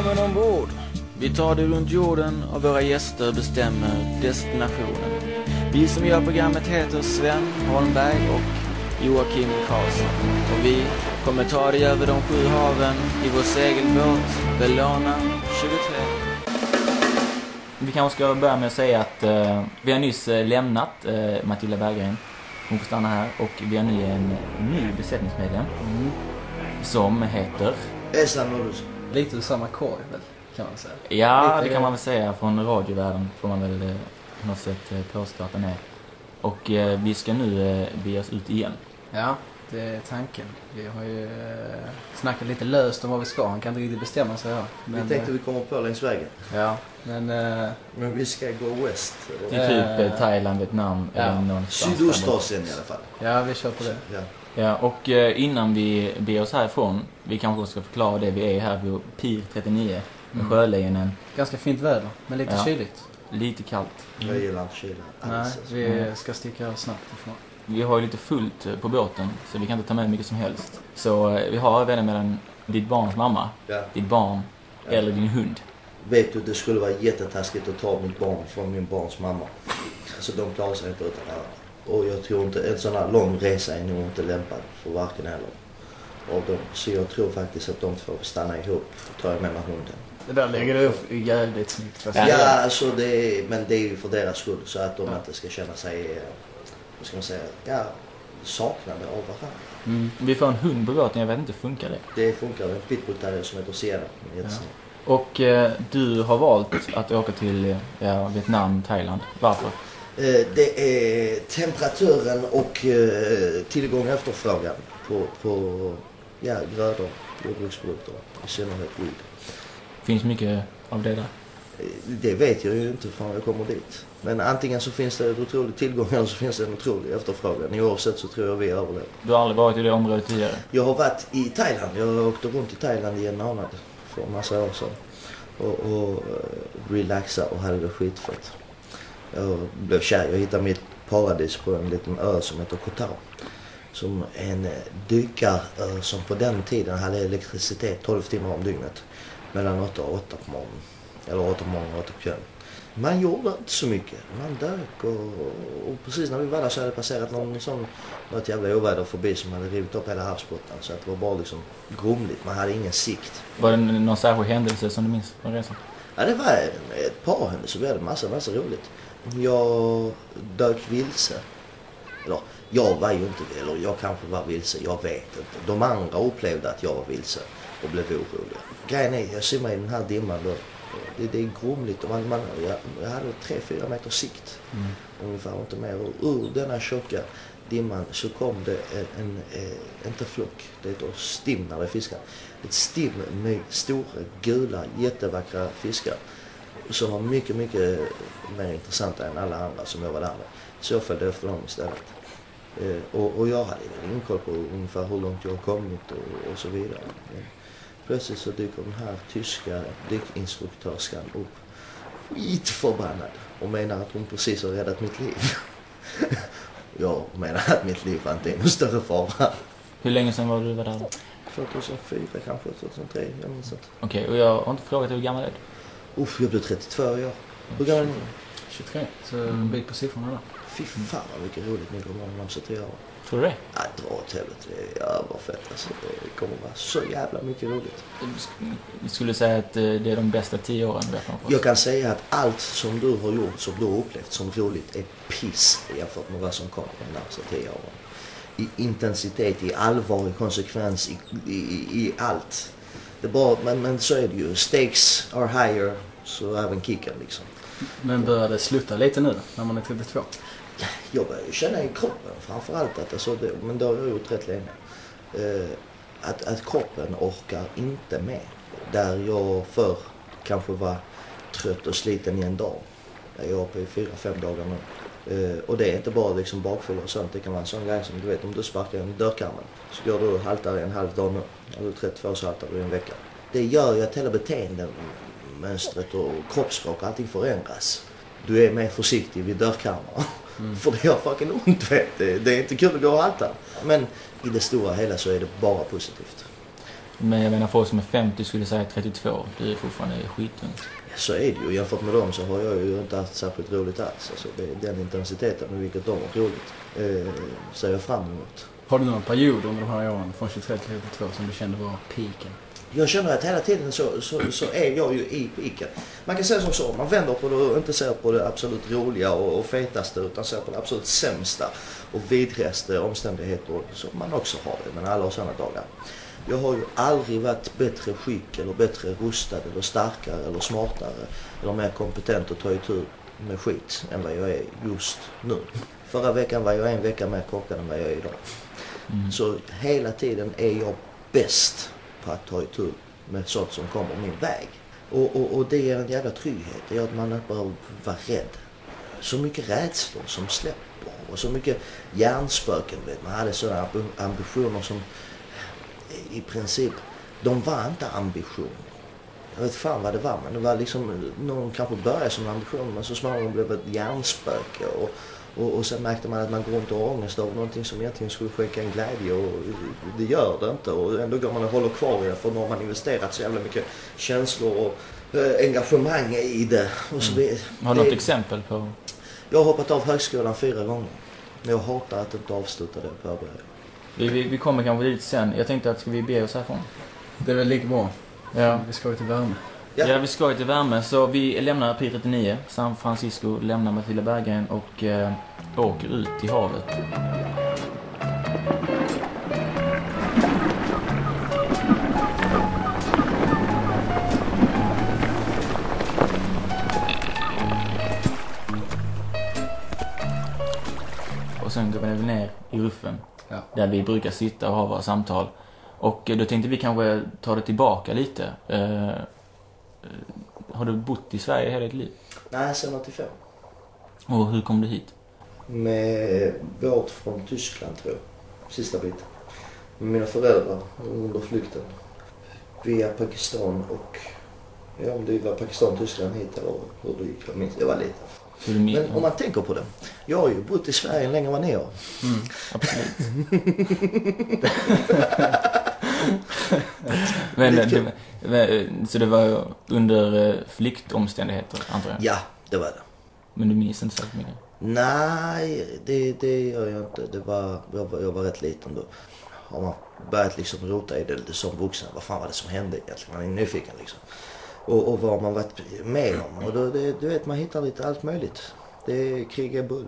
Välkommen ombord! Vi tar dig runt jorden och våra gäster bestämmer destinationen. Vi som gör programmet heter Sven Holmberg och Joakim Karlsson. Och vi kommer ta dig över de sju haven i vår segelbåt Bellona 23. Vi kanske ska börja med att säga att eh, vi har nyss eh, lämnat eh, Matilda Berggren. Hon får stanna här och vi har nu en ny besättningsmedlem. Som heter... Esa Nordus. Lite ur samma korg väl, kan man säga. Ja, Lite- det kan man väl säga. Från radiovärlden får man väl eh, på något sätt eh, påstå att den är. Och eh, vi ska nu eh, bege oss ut igen. Ja, det är tanken. Vi har ju eh, snackat lite löst om vad vi ska. Han kan inte riktigt bestämma sig här. Vi Men, tänkte eh, vi kommer på längs vägen. Ja, men... Eh, Men vi ska gå west. Till typ eh, Thailand, Vietnam ja. eller någonstans. Sydostasien i alla fall. ja, vi kör på det. Ja. Ja, och eh, innan vi beger oss härifrån, vi kanske också ska förklara det, vi är här vid Pir 39 med Mm. Sjölejonen. Ganska fint väder, men lite Ja. kyligt. Lite kallt. Jag gillar inte kyla Nej, alls. alltså. vi Mm. ska sticka snabbt ifrån. Vi har ju lite fullt på båten, så vi kan inte ta med mycket som helst. Så eh, vi har även mellan ditt barns mamma, Ja. ditt barn Ja. eller din hund. Vet du, det skulle vara jättetaskigt att ta mitt barn från min barns mamma. Alltså de klarar sig inte utan det här. Och jag tror inte, en sån här lång resa är nog inte lämpad för varken eller av dem. Så jag tror faktiskt att de två får stanna ihop. Tar jag med mig hunden. Det där lägger du upp jävligt snyggt. Ja, Ja, ja. alltså det är, men det är ju för deras skull. Så att de inte ska känna sig, eh, vad ska man säga, ja, saknade av varandra. Mm. Vi får en hund på båten, jag vet inte, funkar det? Det funkar. En pitbull terrier som heter Sierra. Och eh, du har valt att åka till eh, ja, Vietnam, Thailand. Varför? Eh, Det är temperaturen och eh, tillgång och efterfrågan på, på ja, grödor, jordbruksprodukter, i synnerhet weed. Finns mycket av det där? Eh, Det vet jag ju inte förrän jag kommer dit. Men antingen så finns det en otrolig tillgång eller så finns det en otrolig efterfrågan. Oavsett så tror jag vi överlever. Du har aldrig varit i det området tidigare? Jag har varit i Thailand. Jag åkte runt i Thailand i en månad för en massa år sedan. Och, och relaxa och hade det skitfett. Jag blev kär. Jag hittade mitt paradis på en liten ö som heter Koh Tao. Som en eh, dykarö som på den tiden hade elektricitet 12 timmar om dygnet. Mellan 8 och 8 på morgonen. Eller 8 på morgonen och 8 på kvällen. Man gjorde inte så mycket. Man dök och, och precis när vi var där så hade det passerat någon sån, något jävla oväder förbi som hade rivit upp hela havsbotten. Så att det var bara liksom grumligt. Man hade ingen sikt. Var det någon särskild händelse som du minns från resan? Ja, det var ett par händelser. Vi hade massa, massa roligt. Jag dök vilse. Eller, jag var ju inte, eller jag kanske var vilse, jag vet inte. De andra upplevde att jag var vilse och blev oroliga. Grejen är, jag simmade i den här dimman då. Det, det är grumligt och man, man, jag, jag hade 3-4 meter sikt. Ungefär, inte mer. Och ur denna tjocka dimman så kom det en, en eh, inte flock, det heter stim när det är fiskar. Ett stim med stora, gula, jättevackra fiskar. Som var mycket, mycket mer intressanta än alla andra som jag var där med. Så jag följde efter dem istället. Eh, och, och jag hade väl ingen koll på ungefär hur långt jag har kommit och, och så vidare. Men plötsligt så dyker den här tyska dykinstruktörskan upp skitförbannad och menar att hon precis har räddat mitt liv. jag menar att mitt liv var inte i någon större fara. Hur länge sedan var du var där? 2004 kanske, 2003, jag minns inte. Okej, och jag har inte frågat hur gammal är du? Uff, jag blev 32 år. Hur gammal är ni? 23, så en bit på siffrorna där. Fy fan vad mycket roligt ni kommer ha de tio åren. Tror du det? Ja, dra åt helvete. Det är överfett alltså. Det kommer vara så jävla mycket roligt. Jag skulle säga att det är de bästa tio åren vi har framför oss. Jag kan säga att allt som du har gjort, som du har upplevt som roligt, är piss jämfört med vad som kommer de närmsta tio åren. I intensitet, i allvar, i konsekvens, i, i, i allt. Det bara, men, men så är det ju. Stakes are higher, så även kicken liksom. Men börjar det slutta lite nu då, när man är 32? Jag börjar ju känna i kroppen framförallt att alltså, det, men det har jag gjort rätt länge. Eh, att, att kroppen orkar inte med. Där jag förr kanske var trött och sliten i en dag. Jag är uppe i fyra, fem dagar nu. Eh, och det är inte bara liksom bakfylla och sånt. Det kan vara en sån grej som du vet om du sparkar en dörrkarmen så går du och haltar i en halv dag nu. Är 32 så haltar du i en vecka. Det gör ju att hela beteendemönstret och kroppsspråk och allting förändras. Du är mer försiktig vid dörrkarmar. För det gör fucking ont vet du. Det är inte kul att gå och halta. Men i det stora hela så är det bara positivt. Men jag menar folk som är 50 skulle säga 32. Du är fortfarande skitung. Så är det ju. Jämfört med dem så har jag ju inte haft särskilt roligt alls. Alltså, det, den intensiteten med vilket de har roligt eh, ser jag fram emot. Har du någon period under de här åren, från 23 till 32, som du kände var piken? Jag känner att hela tiden så, så, så är jag ju i piken. Man kan säga som så, man vänder på det och inte ser på det absolut roliga och, och fetaste utan ser på det absolut sämsta och vidrigaste omständigheter som man också har det. Men alla har sådana dagar. Jag har ju aldrig varit bättre skick eller bättre rustad eller starkare eller smartare eller mer kompetent att ta itu med skit än vad jag är just nu. Förra veckan var jag en vecka mer korkad än vad jag är idag. Mm. Så hela tiden är jag bäst på att ta itu med sånt som kommer min väg. Och, och, och det ger en jävla trygghet. Det gör att man inte behöver vara rädd. Så mycket rädslor som släpper och så mycket hjärnspöken. Man hade sådana ambi- ambitioner som i princip, de var inte ambitioner. Jag vet fan vad det var men det var liksom, någon kanske började som ambition men så småningom blev det ett hjärnspöke. Och, och, och sen märkte man att man går runt och har ångest av någonting som egentligen skulle skänka en glädje och det gör det inte. Och ändå går man och håller kvar i det för nu har man investerat så jävla mycket känslor och eh, engagemang i det. Och så vi, Har du något det- exempel på? Jag har hoppat av högskolan fyra gånger. Jag hatar att inte avsluta det på övriga. Vi, vi, vi kommer kanske dit sen. Jag tänkte att ska vi bege oss härifrån? Det är väl lika bra. Ja. Vi ska ju till värme. Ja. Ja, vi ska ju till värme. Så vi lämnar P39, San Francisco, lämnar Matilda Berggren och eh, åker ut i havet. Och sen går vi ner i ruffen. Ja. Där vi brukar sitta och ha våra samtal. Och då tänkte vi kanske ta det tillbaka lite. Eh, eh, har du bott i Sverige hela ditt liv? Nej, sen 85. Och hur kom du hit? Med båt från Tyskland tror jag. Sista biten. Med mina föräldrar under flykten. Via Pakistan och... Ja, om det var Pakistan, Tyskland hit eller hur det gick. Jag minns Jag var liten. Men om man tänker på det. Jag har ju bott i Sverige längre än vad ni har. Mm, absolut. Men, det, men, så det var under eh, flyktomständigheter, antar jag? Ja, det var det. Men du minns inte särskilt mycket? Nej, det, det gör jag inte. Det var, jag, var, jag var rätt liten då. Har man börjat liksom rota i det lite som vuxen. Vad fan var det som hände egentligen? Man är nyfiken liksom. Och, och vad man varit med om. Och då, det, du vet, man hittar lite allt möjligt. Det är krig är bull.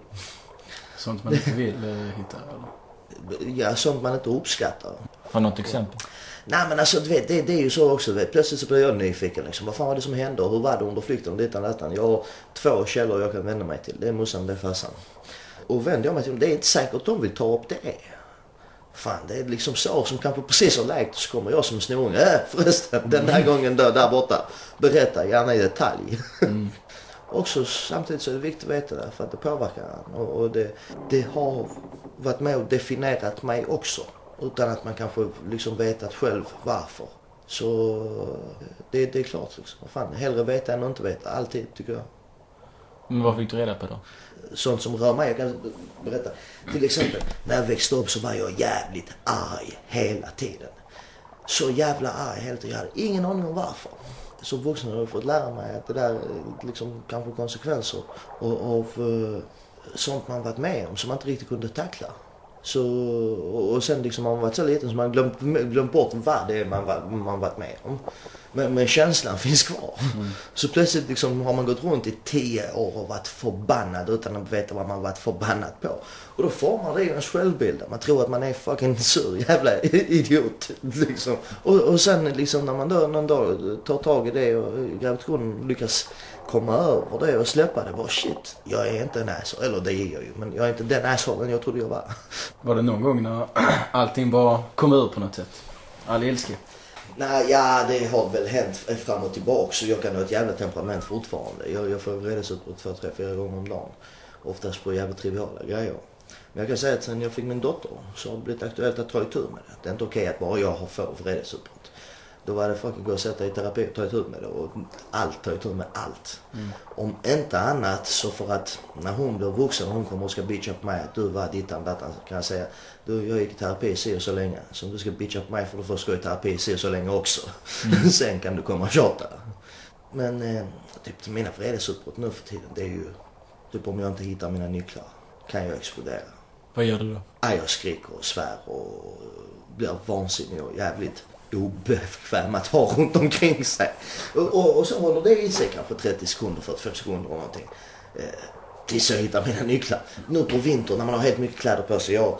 Sånt man inte vill eh, hitta. Eller? Ja, sånt man inte uppskattar. Har något exempel? Nej men alltså du vet, det, det är ju så också. Vet. Plötsligt så blir jag nyfiken liksom. Vad fan var det som hände hur var det under flykten dittan och dattan. Jag har två källor jag kan vända mig till. Det är morsan, det är farsan. Och vänder jag mig till dem, det är inte säkert att de vill ta upp det. Fan, det är liksom så som kanske precis har läkt så kommer jag som snorunge. Äh, förresten, den där gången där, där borta. Berätta gärna i detalj. Också samtidigt så är det viktigt att veta det för att det påverkar en. Och, och det, det har varit med och definierat mig också. Utan att man kanske liksom vetat själv varför. Så det, det är klart liksom. Fan, hellre veta än att inte veta. Alltid tycker jag. Men vad fick du reda på då? Sånt som rör mig. Jag kan berätta. Till exempel när jag växte upp så var jag jävligt arg hela tiden. Så jävla arg hela tiden. Jag hade ingen aning om varför. Som vuxen har jag fått lära mig att det där är liksom kanske konsekvenser av, sånt man varit med om som man inte riktigt kunde tackla. Så, och sen liksom har man varit så liten så man glömt, glömt bort vad det är man, man varit med om. Men, men känslan finns kvar. Så plötsligt liksom har man gått runt i tio år och varit förbannad utan att veta vad man varit förbannad på. Och då formar det ju ens självbild. Man tror att man är fucking sur jävla idiot. Liksom. Och, och sen liksom när man då någon dag tar tag i det och gravitationen lyckas komma över det och släppa det. Bara shit, jag är inte en asshole. Eller det är jag ju. Men jag är inte den assholen jag trodde jag var. Var det någon gång när allting bara kom ur på något sätt? All ilska? Nej, ja det har väl hänt fram och tillbaka så jag kan ha ett jävla temperament fortfarande. Jag, jag får vredesutbrott två, tre, fyra gånger om dagen. Oftast på jävligt triviala grejer. Men jag kan säga att sen jag fick min dotter så har det blivit aktuellt att ta itu med det. Det är inte okej att bara jag har få vredesutbrott. Då var det fucking gå och sätta i terapi och ta itu med det. Och allt, ta itu med allt. Mm. Om inte annat så för att när hon blir vuxen och hon kommer och ska bitcha på mig att du var dittan dattan så kan jag säga du jag gick i terapi si och så länge. Så om du ska bitcha på mig får du först gå i terapi si och så länge också. Sen kan du komma och tjata. Men eh, typ mina vredesutbrott nu för tiden det är ju typ om jag inte hittar mina nycklar kan jag explodera. Vad gör du då? Ja, jag skriker och svär och blir vansinnig och jävligt obekväm att ha runt omkring sig. Och, och, och så håller det i sig kanske 30 sekunder, 45 sekunder eller någonting. Eh, tills jag hittar mina nycklar. Nu på vintern när man har helt mycket kläder på sig. Jag,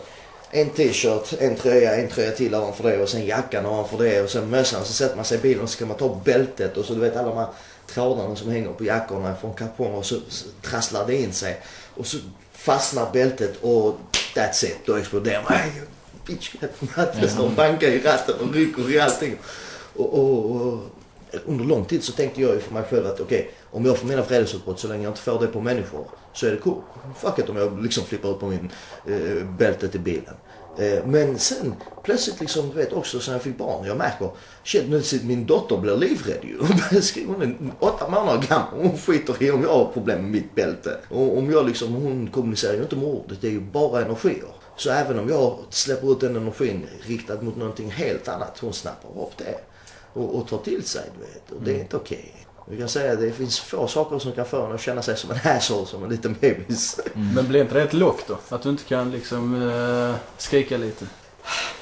en t-shirt, en tröja, en tröja till ovanför det och sen jackan ovanför det och sen mössan. Så sätter man sig i bilen och så ska man ta bältet och så du vet alla de här trådarna som hänger på jackorna från kartonger och så, så trasslar det in sig. Och så fastnar bältet och that's it. Då exploderar man. Aj, Bitch, jag står och bankar i ratten och rycker i allting. Och, och, och under lång tid så tänkte jag ju för mig själv att okej, om jag får mina vredesutbrott så länge jag inte får det på människor så är det cool. Fuck it om jag liksom flippar ut på min eh, bältet i bilen. Eh, men sen plötsligt liksom, du vet också sen jag fick barn, jag märker shit nu min dotter blir livrädd ju. Hon är åtta månader gammal hon skiter i om jag har problem med mitt bälte. Och om jag liksom, hon kommunicerar ju inte med ordet, det är ju bara energier. Så även om jag släpper ut den energin riktad mot någonting helt annat, hon snappar upp det. Och, och tar till sig, du vet. Och det är inte okej. Vi kan säga att det finns få saker som kan få en att känna sig som en asshole, som en liten bebis. Men blir inte det ett lock då? Att du inte kan liksom uh, skrika lite?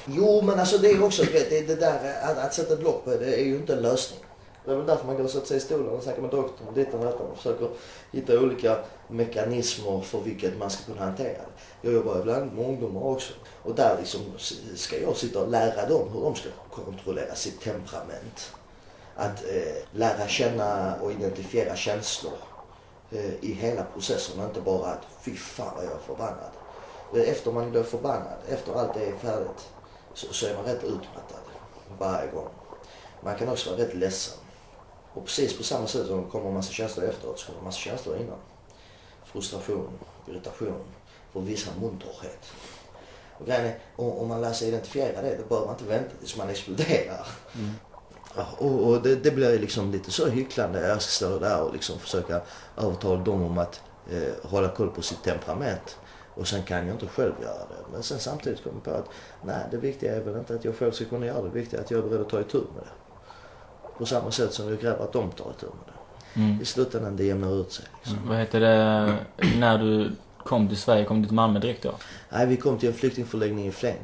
Jo, men alltså det är också, du vet, det, det där att, att sätta ett lock på det är ju inte en lösning. Det är väl därför man går och sätter sig i stolen och snackar med doktorn och ditten och detta och försöker hitta olika mekanismer för vilket man ska kunna hantera det. Jag jobbar ibland med ungdomar också och där liksom ska jag sitta och lära dem hur de ska kontrollera sitt temperament. Att eh, lära känna och identifiera känslor eh, i hela processen och inte bara att fy fan vad jag är förbannad. Eh, efter man blir förbannad, efter allt det är färdigt, så, så är man rätt utmattad varje gång. Man kan också vara rätt ledsen. Och precis på samma sätt som det kommer en massa känslor efteråt så kommer en massa känslor innan. Frustration, irritation, för vissa munterhet. Och grejen är, om man lär sig identifiera det, då behöver man inte vänta tills man exploderar. Mm. Ja, och, och det, det blir liksom lite så hycklande. Jag ska stå där och liksom försöka övertala dem om att eh, hålla koll på sitt temperament. Och sen kan jag inte själv göra det. Men sen samtidigt kommer jag på att nej, det viktiga är väl inte att jag själv ska kunna göra det. Det viktiga är att jag är beredd att ta itu med det. På samma sätt som jag kräver att de tar itu med det. Mm. I slutändan det jämnar ut sig. Liksom. Vad heter det, när du kom till Sverige, kom du till Malmö direkt då? Nej, vi kom till en flyktingförläggning i Flen.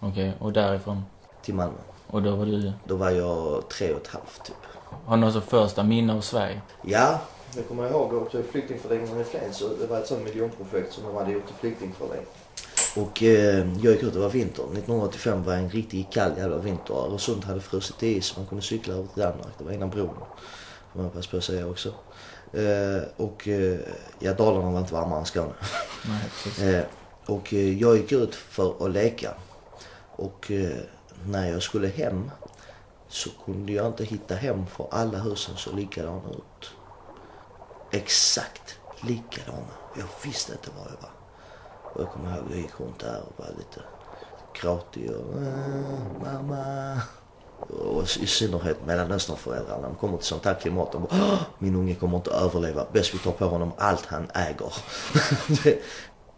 Okej, och därifrån? Till Malmö. Och då var du, Då var jag tre och ett halvt typ. har du något så första minne av Sverige? Ja, jag kommer ihåg att till flyktingförläggningen i Flen så det var ett sånt miljonprojekt som de hade gjort till flyktingförläggning. Och eh, jag gick ut, det var vinter. 1985 var en riktigt kall jävla vinter. Öresund hade frusit i is. Man kunde cykla över till Danmark. Det var innan bron. Får man passa på att säga också. Eh, och eh, ja, Dalarna var inte varmare än Skåne. Nej. Eh, och eh, jag gick ut för att leka. Och eh, när jag skulle hem så kunde jag inte hitta hem för alla husen såg likadana ut. Exakt likadana. Jag visste inte var jag var. Jag kommer ihåg jag gick runt där och var lite gråtig och "Ah, mamma. Och i synnerhet Mellanösternföräldrar när de kommer till sånt här klimat. De bara, "Åh, min unge kommer inte att överleva. Bäst vi tar på honom allt han äger.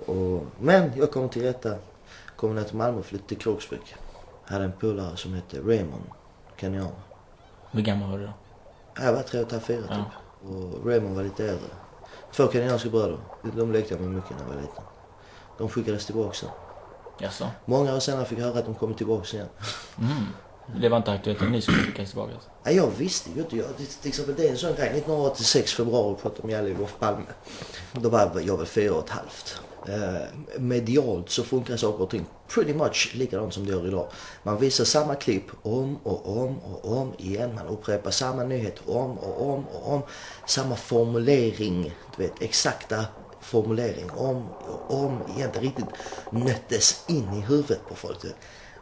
Och, men jag kom till rätta. Kom ner till Malmö och flyttade till Kroksbäck. Hade en polare som hette Raymond Kenyan. Hur gammal var du då? Jag var tre och fyra typ. Ja. Och Raymond var lite äldre. Två kenyanska bröder. De lekte jag med mycket när jag var liten. De skickades tillbaka sen. Jaså? Många år senare fick jag höra att de kommit tillbaka igen. Mm. Det var inte aktuellt att ni skulle skickas tillbaka? alltså? Ja, jag visste ju inte. Jag, till exempel det är en sån grej. 1986 februari pratade om Jalle Olof Palme. Då var jag väl fyra och ett halvt. Eh, medialt så funkar saker och ting pretty much likadant som det gör idag. Man visar samma klipp om och om och om igen. Man upprepar samma nyhet om och om och om. Samma formulering, du vet exakta formulering om och om igen. Det riktigt nöttes in i huvudet på folk.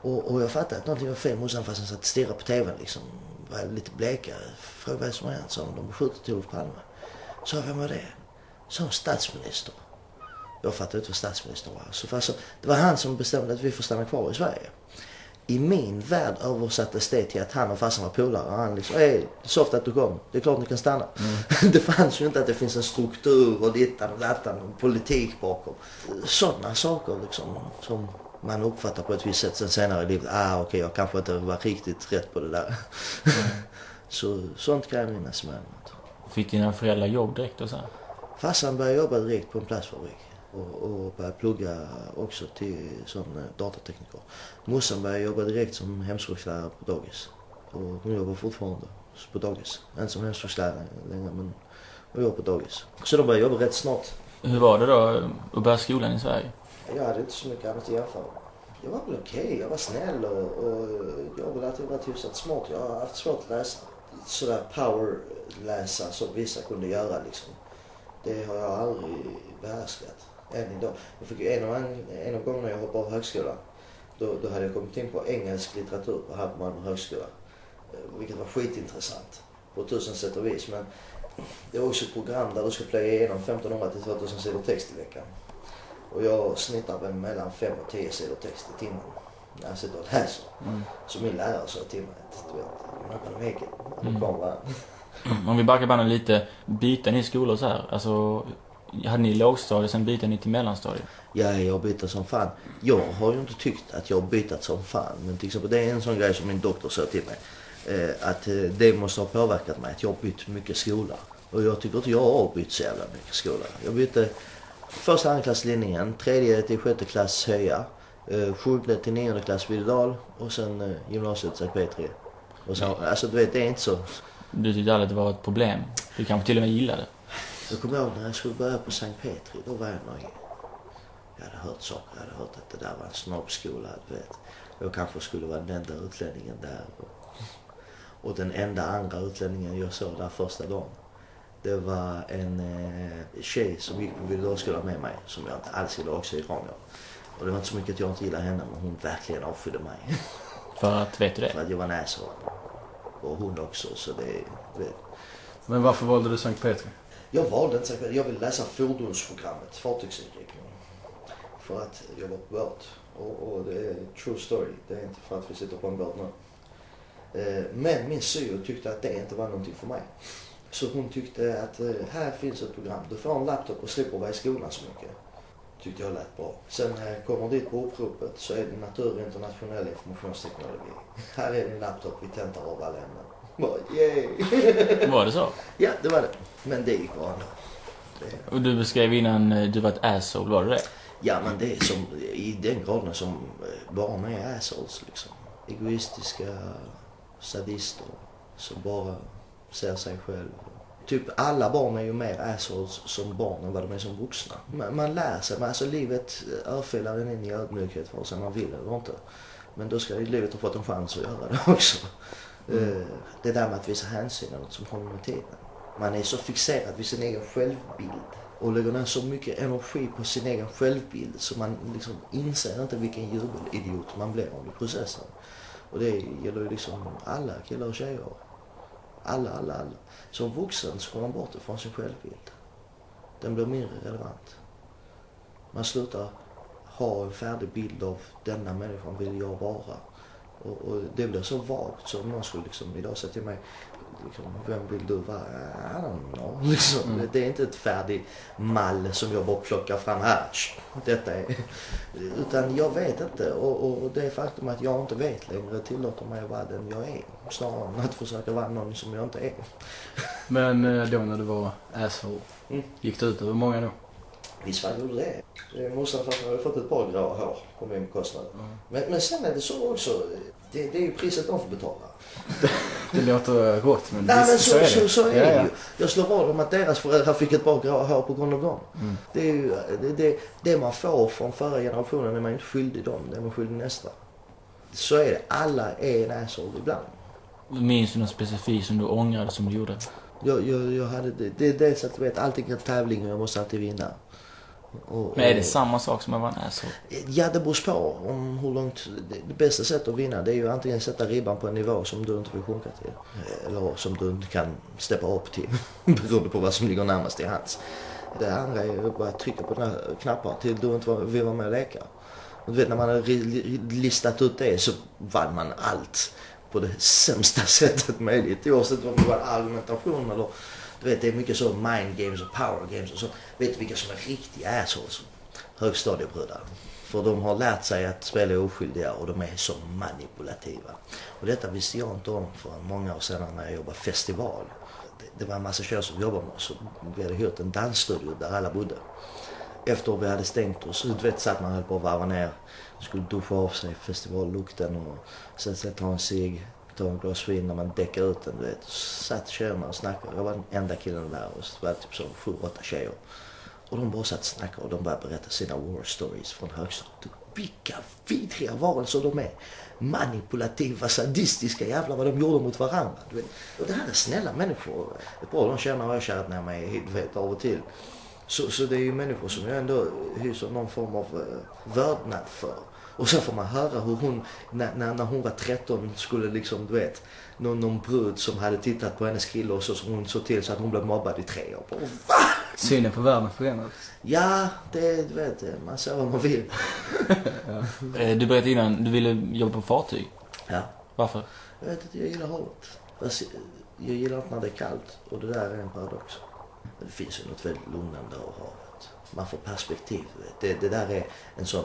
Och, och jag fattade att någonting var fel. Morsan fast han satt och stirrade på tvn liksom. Var lite blekare. Frågade vad som har hänt. Sa hon. De har skjutit Olof Palme. Sa jag, vem var det? Sa hon, statsminister. Jag fattade inte vad statsministern var. Så alltså, det var han som bestämde att vi får stanna kvar i Sverige i min värld översattes det till att han och farsan var polare. Han liksom, hej, soft att du kom. Det är klart ni kan stanna. det fanns ju inte att det finns en struktur och dittan och dattan och politik bakom. Sådana saker liksom som man uppfattar på ett visst sätt sen senare i livet. Ah okej, okay, jag kanske inte var riktigt rätt på det där. så sånt kan jag minnas med. Fick dina föräldrar jobb direkt och så? Här? Farsan började jobba direkt på en plastfabrik och, och började plugga också till som datatekniker. Morsan började jobba direkt som hemspråkslärare på dagis. Och hon jobbar fortfarande på dagis. Inte som hemspråkslärare längre men hon jobbar på dagis. Så de började jobba rätt snart. Hur var det då att börja skolan i Sverige? Jag hade inte så mycket annat att jämföra Jag var väl okej, okay. jag var snäll och, och jag har väl alltid varit hyfsat smart. Jag har haft svårt att läsa. Sådär power-läsa som vissa kunde göra liksom. Det har jag aldrig behärskat än idag. Jag fick en av, en av gångerna jag hoppade av högskolan då, då hade jag kommit in på engelsk litteratur på här på Malmö högskola. Eh, vilket var skitintressant på tusen sätt och vis. Men det var också ett program där du ska plöja igenom 1500 till 2000 sidor text i veckan. Och jag snittar väl mellan 5 och 10 sidor text i timmen när jag sitter och läser. Mm. Så min lärare sa till mig att du vet, not gonna make it. Mm. Om vi backar bandet lite, byter ni skolor så här? Alltså, hade ni lågstadiet, sen bytte ni till mellanstadiet? Ja, jag bytte som fan. Jag har ju inte tyckt att jag har bytt som fan. Men till exempel, det är en sån grej som min doktor sa till mig. Eh, att eh, det måste ha påverkat mig att jag bytt mycket skola. Och jag tycker inte jag har bytt så jävla mycket skola. Jag bytte första andra tredje till sjätte klass Höja, eh, sjunde till nionde klass Videdal och sen eh, gymnasiet Sankt Petri. Och sen. Alltså du vet, det är inte så... Du tyckte aldrig att det var ett problem? Du kanske till och med gillade det? Jag kommer ihåg när jag skulle börja på Sankt Petri, då var jag nöjd. Jag hade hört saker, jag hade hört att det där var en snobbskola, du vet. Jag kanske skulle vara den enda utlänningen där. Och, och den enda andra utlänningen jag såg där första dagen. Det var en eh, tjej som gick på Villadarskolan med mig, som jag inte alls gillade, också iranier. Och det var inte så mycket att jag inte gillade henne, men hon verkligen avskydde mig. För att, vet du det? För att jag var asshole. Och hon också, så det, vet. Men varför valde du Sankt Petri? Jag valde inte Sankt Jag ville läsa fordonsprogrammet, fartygsinriktning. För att jag var på båt. Och, och, det är true story. Det är inte för att vi sitter på en båt nu. Eh, men min syo tyckte att det inte var någonting för mig. Så hon tyckte att eh, här finns ett program. Du får en laptop och slipper vara i skolan så mycket. Tyckte jag lät bra. Sen när jag kommer dit på uppropet så är det natur och internationell informationsteknologi. Här är din laptop, vi tentar av alla ämnen. Bara, yay! Var det så? Ja, det var det. Men det gick bra ändå. Det... Och du beskrev innan eh, du var ett asshole, var det det? Ja, men det är som, i den graden som eh, barn är assholes liksom. Egoistiska sadister som bara ser sig själv. Typ alla barn är ju mer assholes som barn än vad de är som vuxna. Man, man lär sig, men alltså livet örfilar en in i ödmjukhet vare sig man vill eller inte. Men då ska livet ha fått en chans att göra det också. Mm. Det där med att visa hänsyn är något som håller med tiden. Man är så fixerad vid sin egen självbild och lägger ner så mycket energi på sin egen självbild så man liksom inser inte vilken jubelidiot man blir under processen. Och det gäller ju liksom alla killar och tjejer. Alla, alla, alla. Som vuxen så kommer man bort ifrån sin självbild. Den blir mindre relevant. Man slutar ha en färdig bild av denna människan vill jag vara. Och, och det blir så vagt så om någon skulle liksom idag säga till mig liksom, vem vill du vara? I don't know. Liksom, mm. Det är inte ett färdig mall som jag bara plockar fram här. Detta är... Utan jag vet inte och, och det faktum att jag inte vet längre tillåter mig att vara den jag är. Snarare än att försöka vara någon som jag inte är. Men eh, då när du var asshole, mm. gick du ut över många då? Visst fan gjorde det. Morsan och farsan hade fått ett par gråa hår på min bekostnad. Mm. Men, men sen är det så också. Det, det är ju priset de får betala. det låter gott men, Nej, men så, så, är det. Så, så är ja, det ju. Jag slår vad om att deras föräldrar fick ett par gråa hår på grund av dem. Mm. Det, är ju, det, det, det man får från förra generationen är man inte skyldig dem. Det är man skyldig nästa. Så är det. Alla är asshole ibland. Minns du något specifikt som du ångrade som du gjorde? Jag, jag, jag hade det. Det är dels att du vet, allting är en tävling och jag måste alltid vinna. Och, Men är det samma sak som att vara en asshole? Ja, det beror på om hur långt... Det bästa sättet att vinna det är ju antingen sätta ribban på en nivå som du inte vill sjunka till. Eller som du inte kan steppa upp till. Beroende på vad som ligger närmast till hands. Det andra är att bara trycka på dina knappar till du inte vill vara med och leka. Och du vet när man har listat ut det så vann man allt på det sämsta sättet möjligt. Oavsett om det var argumentation eller du vet det är mycket så mind games och power games och så. Vet du vilka som är riktiga assholes? Högstadiebrudar. För de har lärt sig att spela oskyldiga och de är så manipulativa. Och detta visste jag inte om för många år sedan när jag jobbade festival. Det, det var en massa tjejer som jobbade med oss. och Vi hade hyrt en dansstudio där alla bodde. Efter vi hade stängt oss, du vet satt man höll på att varva ner. Skulle duscha av sig festivallukten och sen sen ta en cigg, ta en glas vin när man däckar ut den. Du vet. Satt tjejerna och snackade. Jag var den enda killen där och det var typ så sju, åtta tjejer. Och de bara satt och snackade och de började berätta sina war stories från högstadiet. Vilka vidriga varelser de är. Manipulativa, sadistiska jävlar vad de gjorde mot varandra. Du vet. Och det här är snälla människor. Ett bra de känner har jag kärat ner mig i, du vet, av och till. Så, så det är ju människor som jag ändå hyser någon form av eh, vördnad för. Och sen får man höra hur hon, när, när, när hon var 13, skulle liksom, du vet, någon, någon brud som hade tittat på hennes kille och så, så hon såg till så att hon blev mobbad i tre år. Bara, Va? Synen på världen förändrats. Ja, det, du vet, man säger vad man vill. Eh, Du berättade innan, du ville jobba på fartyg. Ja. Varför? Jag vet inte, jag gillar havet. Jag gillar inte när det är kallt och det där är en paradox. Men det finns ju något väldigt lugnande av havet. Man får perspektiv. Det, det där är en sån,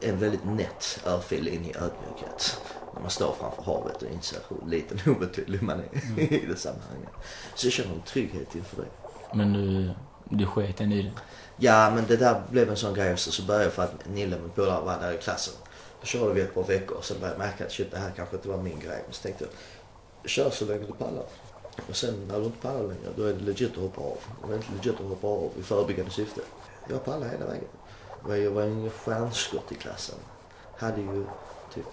en väldigt nätt örfil in i ödmjukhet. När man står framför havet och inser hur liten och obetydlig man är i det sammanhanget. Så jag känner en trygghet inför det. Men du, du sket den nyligen. Ja, men det där blev en sån grej också. Så började jag för att Nille, min polare, var där i klassen. Då körde vi ett par veckor och sen började jag märka att shit, det här kanske inte var min grej. Men så tänkte jag, kör så länge du pallar. Och sen när du inte pallar längre, då är det legit att hoppa av. Och det är inte legit att hoppa av i förebyggande syfte. Jag pallade hela vägen. Jag var- ingen stjärnskott i klassen. Hade ju typ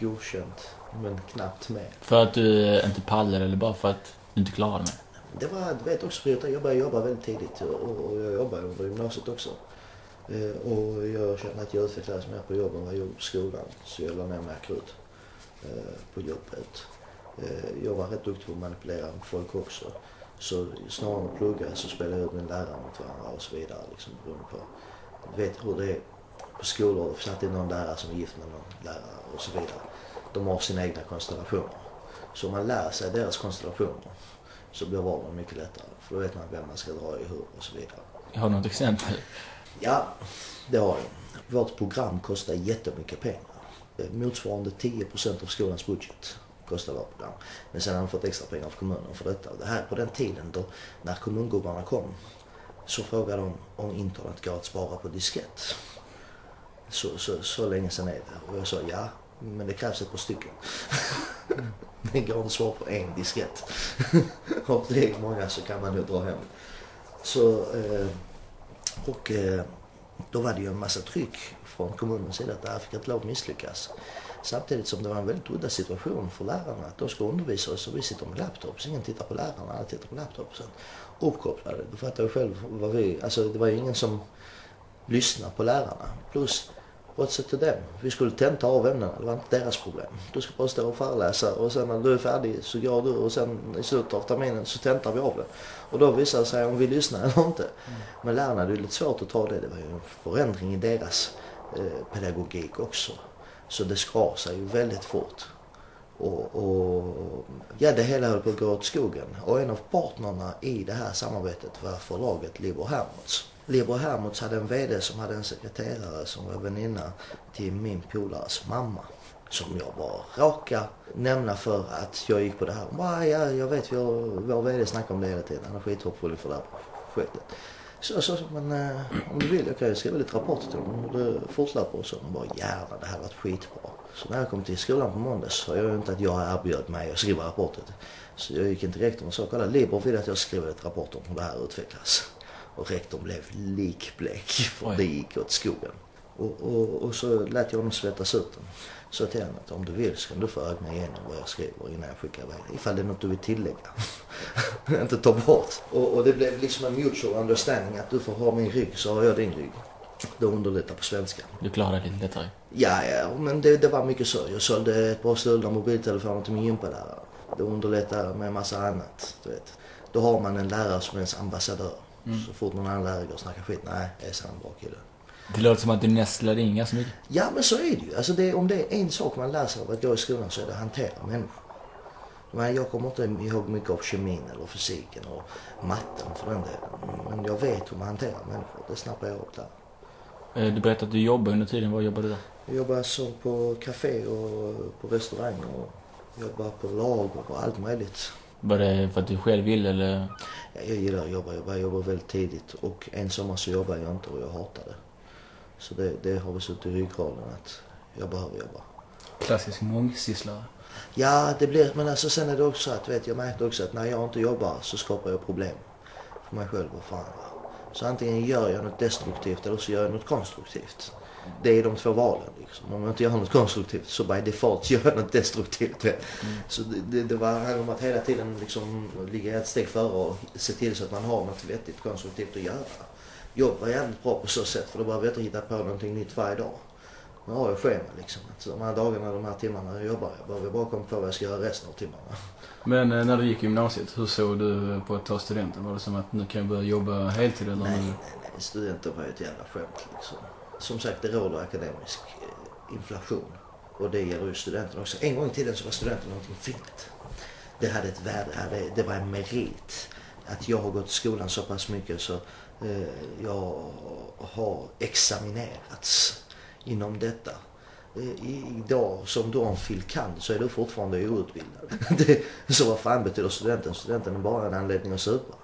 godkänt, men knappt med. För att du eh, inte pallade eller bara för att du inte klarade det? Det var, du vet också prioritering. Jag började jobba väldigt tidigt och, och jag jobbade under gymnasiet också. Eh, och jag kände att jag utvecklades mer på jobben än vad jag gjorde på skolan. Så jag la ner mer krut eh, på jobbet. Jag var rätt duktig på att manipulera folk också. Så snarare än att plugga så spelade jag ut min lärare mot varandra och så vidare. Liksom, beroende på. Du vet hur det är på skolor. Det finns alltid någon lärare som är gift med någon lärare och så vidare. De har sina egna konstellationer. Så om man lär sig deras konstellationer så blir vardagen mycket lättare. För då vet man vem man ska dra i hur och så vidare. Har du något exempel? Ja, det har jag. Vårt program kostar jättemycket pengar. Motsvarande 10% av skolans budget kostar vårt program. Men sen har de fått extra pengar av kommunen för detta. Och det här är på den tiden då, när kommungubbarna kom, så frågade de om internet går att spara på diskett. Så, så, så länge sedan är det. Och jag sa ja, men det krävs ett par stycken. det går inte att svara på en diskett. Av det många så kan man nu dra hem. Så, eh, och eh, då var det ju en massa tryck från kommunens sida att det här fick inte lov att misslyckas. Samtidigt som det var en väldigt udda situation för lärarna att de ska undervisa oss och vi sitter med laptops. Ingen tittar på lärarna, alla tittar på laptopsen. Uppkopplade. Du fattar ju själv vad vi... Alltså det var ju ingen som lyssnade på lärarna. Plus, what's it to them? Vi skulle tenta av ämnena, det var inte deras problem. Du ska bara stå och föreläsa och sen när du är färdig så går du och sen i slutet av terminen så tentar vi av det. Och då visar det sig om vi lyssnar eller inte. Men lärarna, det är lite svårt att ta det. Det var ju en förändring i deras eh, pedagogik också. Så det skar sig ju väldigt fort. Och, och ja, det hela höll på att gå åt skogen. Och en av partnerna i det här samarbetet var förlaget Libor Hermods. Libor Hermods hade en VD som hade en sekreterare som var väninna till min polares mamma. Som jag bara råkade nämna för att jag gick på det här. Hon bara, ja, jag vet, vår, vår VD snackar om det hela tiden. Han är skithoppfull inför det här projektet. Så sa, men eh, om du vill, jag kan ju skriva lite rapporter till dem. Och det fortlöper och så. De bara, gärna, det här varit skitbra. Så när jag kom till skolan på måndags sa jag inte att jag erbjöd mig att skriva rapporter. Så jag gick in till rektorn och sa, kolla Libor vill att jag skriver ett rapport om hur det här utvecklas. Och rektorn blev likblek för Oj. det gick åt skogen. Och, och, och så lät jag honom svettas ut den. Så till henne att om du vill så kan du få ögna igenom vad jag skriver innan jag skickar iväg. Ifall det är något du vill tillägga. inte ta bort. Och, och det blev liksom en mutual understanding att du får ha min rygg så har jag din rygg. Det underlättar på svenska. Du klarade det lite lättare. Ja, ja, men det, det var mycket så. Jag sålde ett par stulna mobiltelefoner till min gympalärare. Det underlättar med en massa annat. Du vet. Då har man en lärare som är ens ambassadör. Så fort någon annan lärare går och snackar skit, nej, det är en bra kille. Det låter som att du nästlade in ganska mycket. Ja men så är det ju. Alltså det, om det är en sak man lär sig av att gå i skolan så är det att hantera människor. Men jag kommer inte ihåg mycket av kemin eller fysiken och matten för den delen. Men jag vet hur man hanterar människor. Det snappar jag upp där. Eh, Du berättade att du jobbade under tiden. Vad jobbade du där? Jag jobbar så på café och på restaurang och jobbar på lager och allt möjligt. Var det för att du själv ville eller? Ja, jag gillar att jobba. Jag började jobba väldigt tidigt och en sommar så jobbade jag inte och jag hatade det. Så det, det har väl suttit i ryggraden att jag behöver jobba. Klassisk mångsysslare. Ja, det blir, men alltså sen är det också att, vet, jag märkte också att när jag inte jobbar så skapar jag problem för mig själv och för andra. Så antingen gör jag något destruktivt eller så gör jag något konstruktivt. Det är de två valen liksom. Om jag inte gör något konstruktivt så by default gör jag något destruktivt. Vet. Så det, det, det var handlar om att hela tiden liksom ligga ett steg före och se till så att man har något vettigt konstruktivt att göra. Jobb var jävligt bra på så sätt för då behöver jag inte hitta på någonting nytt varje dag. Nu har jag schema liksom. Att de här dagarna, de här timmarna jag jobbar jag behöver bara komma på vad jag ska göra resten av timmarna. Men eh, när du gick i gymnasiet, hur såg du på att ta studenten? Var det som att nu kan jag börja jobba heltid eller? Nej, nu? nej, nej. Studenter var ju ett jävla skämt liksom. Som sagt, det råder akademisk eh, inflation. Och det gäller ju studenten också. En gång i tiden så var studenten någonting fint. Det hade ett värde, det var en merit. Att jag har gått i skolan så pass mycket så eh, jag har examinerats inom detta. Eh, idag som en fil. kand så är du fortfarande outbildad. det, så vad fan betyder studenten? Studenten är bara en anledning att supa.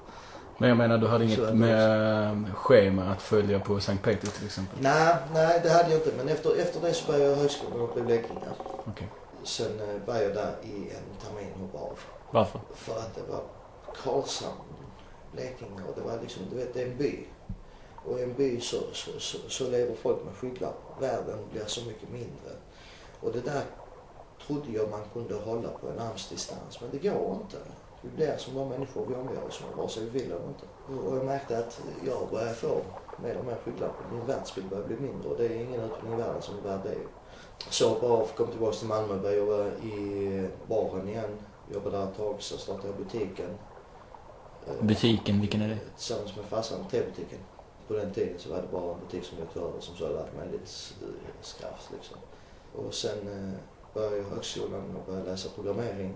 Men jag menar, du hade inget med eh, schema att följa på Sankt Peter till exempel? Nej, nej det hade jag inte. Men efter, efter det så började jag högskolan uppe i Blekinge. Okej. Sen eh, var jag där i en termin och av. Varför? För att det var Karlshamn, Blekinge och det var liksom, du vet det är en by. Och i en by så, så, så, så lever folk med skygglappar. Världen blir så mycket mindre. Och det där trodde jag man kunde hålla på en armsdistans. Men det går inte. Vi blir som de människor vi omger oss med, vare sig vi vill eller inte. Och- Och jag märkte att jag börjar få mer och mer skygglappar. Min världsbild börjar bli mindre och det är ingen utbildning i världen som är värd det. Så av, kom tillbaka till Malmö, började jobba i baren igen. Jobbade där ett tag, så startade jag butiken. Butiken, vilken är det? Tillsammans med farsan, tebutiken. På den tiden så var det bara en butik som jag tog över som sålde allt möjligt eh, skrafs liksom. Och sen eh, började jag högskolan och började läsa programmering.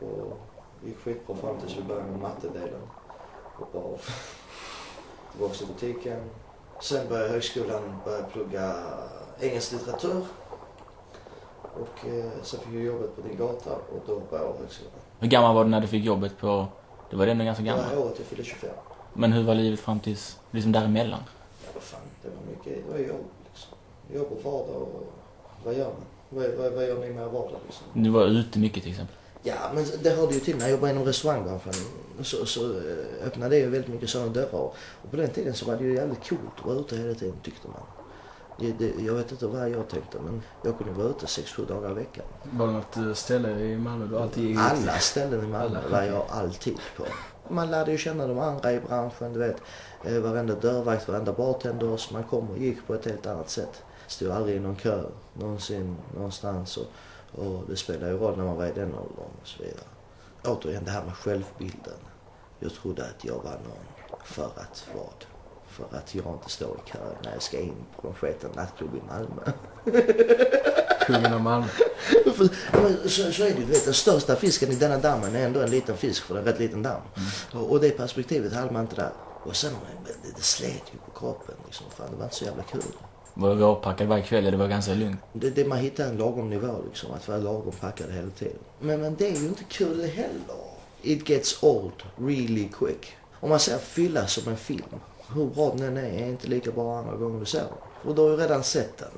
Och det gick skitbra fram tills vi började med mattedelen. Hoppade av. Tillbaka till butiken. Sen började jag högskolan, började plugga engelsk litteratur. Och eh, sen fick jag jobbet på din gata och då hoppade jag av högskolan. Hur gammal var du när du fick jobbet på... Det var ändå ganska Det var gammal. året jag fyllde 25. Men hur var livet fram tills, liksom däremellan? Ja, vad fan, det var mycket, det var jobb liksom. Jobb och vardag och vad gör man? Vad, vad, vad gör ni med vardag liksom? Du var ute mycket till exempel. Ja, men det hörde ju till. När jag jobbade inom restaurangbranschen så, så eh, öppnade det ju väldigt mycket sådana dörrar. Och på den tiden så var det ju jävligt coolt att vara ute hela tiden tyckte man. Det, det, jag vet inte vad jag tänkte men jag kunde vara ute 6-7 dagar i veckan. Var det något eh, ställe i Malmö du alltid gick Alla ställen i Malmö var jag alltid på. Man lärde ju känna de andra i branschen, du vet. eh, Varenda dörrvakt, varenda bartender. Så man kom och gick på ett helt annat sätt. Stod aldrig i någon kö någonsin någonstans. Och, och det spelar ju roll när man var i den åldern och så vidare. Återigen det här med självbilden. Jag trodde att jag var någon för att vad? För att jag inte står i kö när jag ska in på en sketen nattklubb i Malmö. Kungen av Malmö. För, ja, men så, så är det ju. du Den största fisken i denna dammen är ändå en liten fisk för en rätt liten damm. Och, och det perspektivet hade man inte där. Och sen, det, det slet ju på kroppen. Liksom. Fan, det var inte så jävla kul. Var råpackad varje kväll, det var ganska lugnt. Det, det, man hittar en lagom nivå liksom, att vara lagom packad hela tiden. Men, men det är ju inte kul heller. It gets old really quick. Om man ser fylla som en film. Hur bra den än är, är inte lika bra andra gånger du ser den. Och du har ju redan sett den.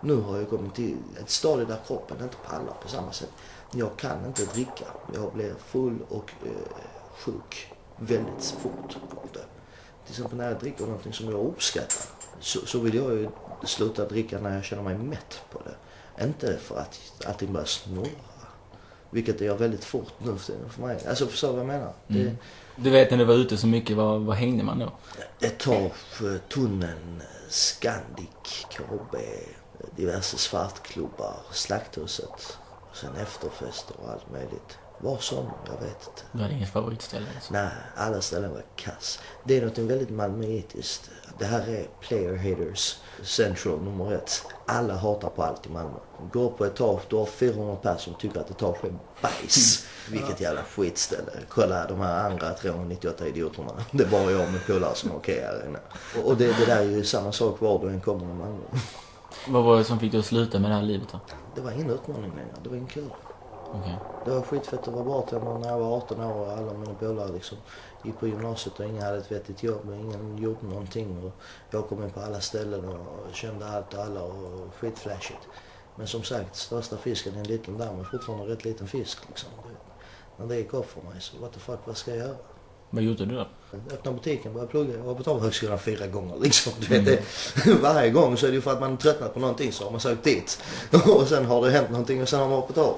Nu har jag kommit till ett stadie där kroppen inte pallar på samma sätt. Jag kan inte dricka. Jag blir full och eh, sjuk väldigt fort av det. Till exempel när jag dricker någonting som jag uppskattar så, så vill jag ju sluta dricka när jag känner mig mätt på det. Inte för att allting börjar snurra. Vilket jag väldigt fort nu för mig. Alltså förstår du vad jag menar? Mm. Du vet när du var ute så mycket, vad, vad hängde man då? Det, Etage, Tunneln, Scandic, KB, diverse svartklubbar, Slakthuset. Sen efterfester och allt möjligt. Var som, jag vet inte. Du hade inget favoritställe alltså? Nej, alla ställen var kass. Det är något väldigt malmöitiskt. Det här är player haters central nummer ett. Alla hatar på allt i Malmö. Går på etage, du har 400 personer som tycker att etage är bajs. Vilket jävla skitställe. Kolla de här andra 398 idioterna. Det är bara jag med polare som okej här inne. Och det, det där är ju samma sak var du än kommer i Malmö. Vad var det som fick dig att sluta med det här livet då? Det var ingen utmaning längre. Det var ingen kul. Okej. Det var skitfett att vara bartender när jag var 18 år och alla mina polare liksom gick på gymnasiet och ingen hade ett vettigt jobb och ingen gjorde någonting. Och jag kom in på alla ställen och kände allt och alla och skitflashigt. Men som sagt, största fisken är en liten damm men fortfarande en rätt liten fisk liksom. När det gick upp för mig så what the fuck, vad ska jag göra? Vad gjorde du då? Öppna butiken, börja plugga. Jag har gått av högskolan fyra gånger liksom. Du vet, det, varje gång så är det ju för att man tröttnat på någonting så har man sökt dit. Och sen har det hänt någonting och sen har man hoppat av.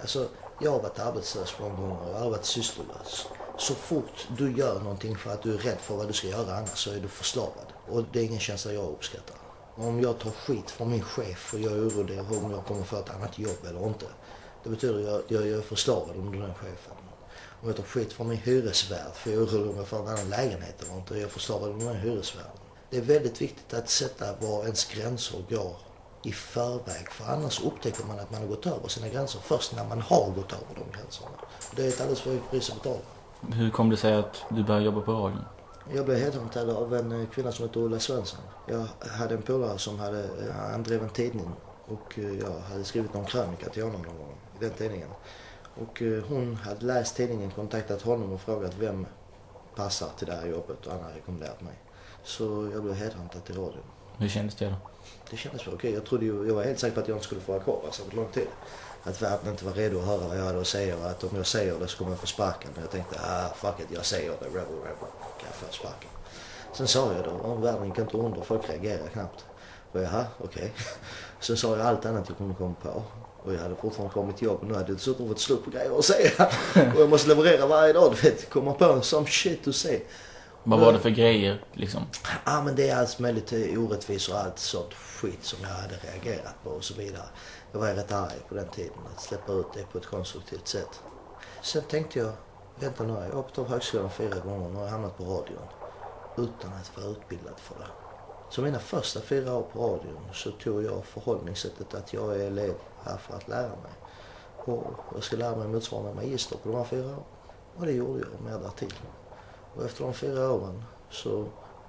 Alltså, jag har varit arbetslös många gånger. Jag har varit sysslolös. Så fort du gör någonting för att du är rädd för vad du ska göra annars så är du förslavad. Och det är ingen känsla jag uppskattar. Om jag tar skit från min chef och jag är orolig om jag kommer få ett annat jobb eller inte. Det betyder att jag, jag, jag är förslavad under den chefen. Om jag tar skit från min hyresvärd för jag är orolig om jag får en annan lägenhet eller inte. Jag är förslavad under den hyresvärden. Det är väldigt viktigt att sätta var ens gränser går i förväg. För annars upptäcker man att man har gått över sina gränser först när man har gått över de gränserna. Det är ett alldeles för högt pris att betala. Hur kom det sig att du började jobba på radion? Jag blev headhuntad av en eh, kvinna som heter Ulla Svensson. Jag hade en polare som hade, eh, han drev en tidning och eh, jag hade skrivit någon krönika till honom någon gång i den tidningen. Och hon hade läst tidningen, kontaktat honom och frågat vem passar till det här jobbet och han hade rekommenderat mig. Så jag blev headhuntad till radion. Hur kändes det då? Det kändes väl okej. Jag trodde ju, jag var helt säker på att jag inte skulle få vara kvar så lång tid. Att världen inte var redo att höra vad jag hade att säga och att om jag säger det så kommer jag få sparken. Men jag tänkte, ah fuck it, jag säger det, rebel, rebel. Kan jag få sparken. Sen sa jag det om världen gick inte under, folk reagerade knappt. Och jaha, okej. Okay. Sen sa jag allt annat jag kunde komma på. Och jag hade fortfarande kommit till jobb och nu hade jag dessutom fått slut på grejer att säga. Och jag måste leverera varje dag, du vet. Komma på some shit att säga. Vad var det för grejer liksom? Ja men det är allt möjligt orättvisor och allt sånt skit som jag hade reagerat på och så vidare. Jag var rätt arg på den tiden att släppa ut det på ett konstruktivt sätt. Sen tänkte jag, vänta nu, jag har hoppat av högskolan fyra gånger och nu har jag hamnat på radion. Utan att vara utbildad för det. Så mina första fyra år på radion så tog jag förhållningssättet att jag är elev här för att lära mig. Och jag ska lära mig motsvarande magister på de här fyra åren. Och det gjorde jag mer därtill. Och efter de fyra åren så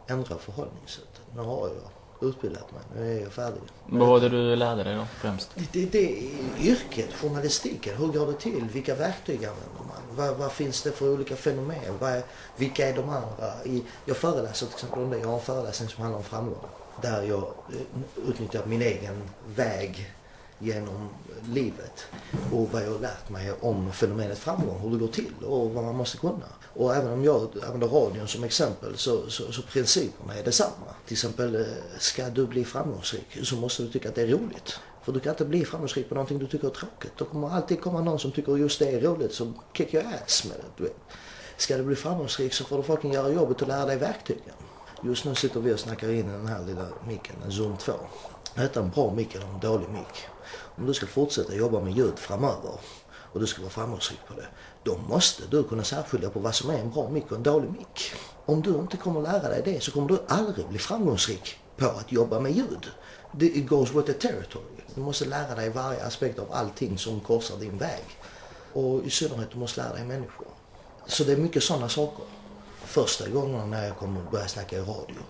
ändrade förhållningssättet. Nu har jag utbildat mig, nu är jag färdig. Vad var det du lärde dig då främst? Det, det, det är yrket, journalistiken. Hur går det till? Vilka verktyg använder man? Vad, vad finns det för olika fenomen? Vad vilka är de andra? I, jag föreläser till exempel om det. Jag har en föreläsning som handlar om framgång. Där jag eh, utnyttjar min egen väg genom livet och vad jag har lärt mig om fenomenet framgång, hur det går till och vad man måste kunna. Och även om jag använder radion som exempel så, så, så principerna är detsamma. Till exempel, eh, ska du bli framgångsrik så måste du tycka att det är roligt. För du kan inte bli framgångsrik på någonting du tycker är tråkigt. Då kommer alltid komma någon som tycker just det är roligt så kick your ass med det. Du vet. Ska du bli framgångsrik så får du fucking göra jobbet och lära dig verktygen. Just nu sitter vi och snackar in i den här lilla micken, en Zoom 2. Detta är en bra mick eller en dålig mick. Om du ska fortsätta jobba med ljud framöver och du ska vara framgångsrik på det, då måste du kunna särskilja på vad som är en bra mick och en dålig mick. Om du inte kommer lära dig det så kommer du aldrig bli framgångsrik på att jobba med ljud. Det- It goes with the territory. Du måste lära dig varje aspekt av allting som korsar din väg. Och i synnerhet du måste lära dig människor. Så det är mycket sådana saker. Första gången när jag kom och började snacka i radio,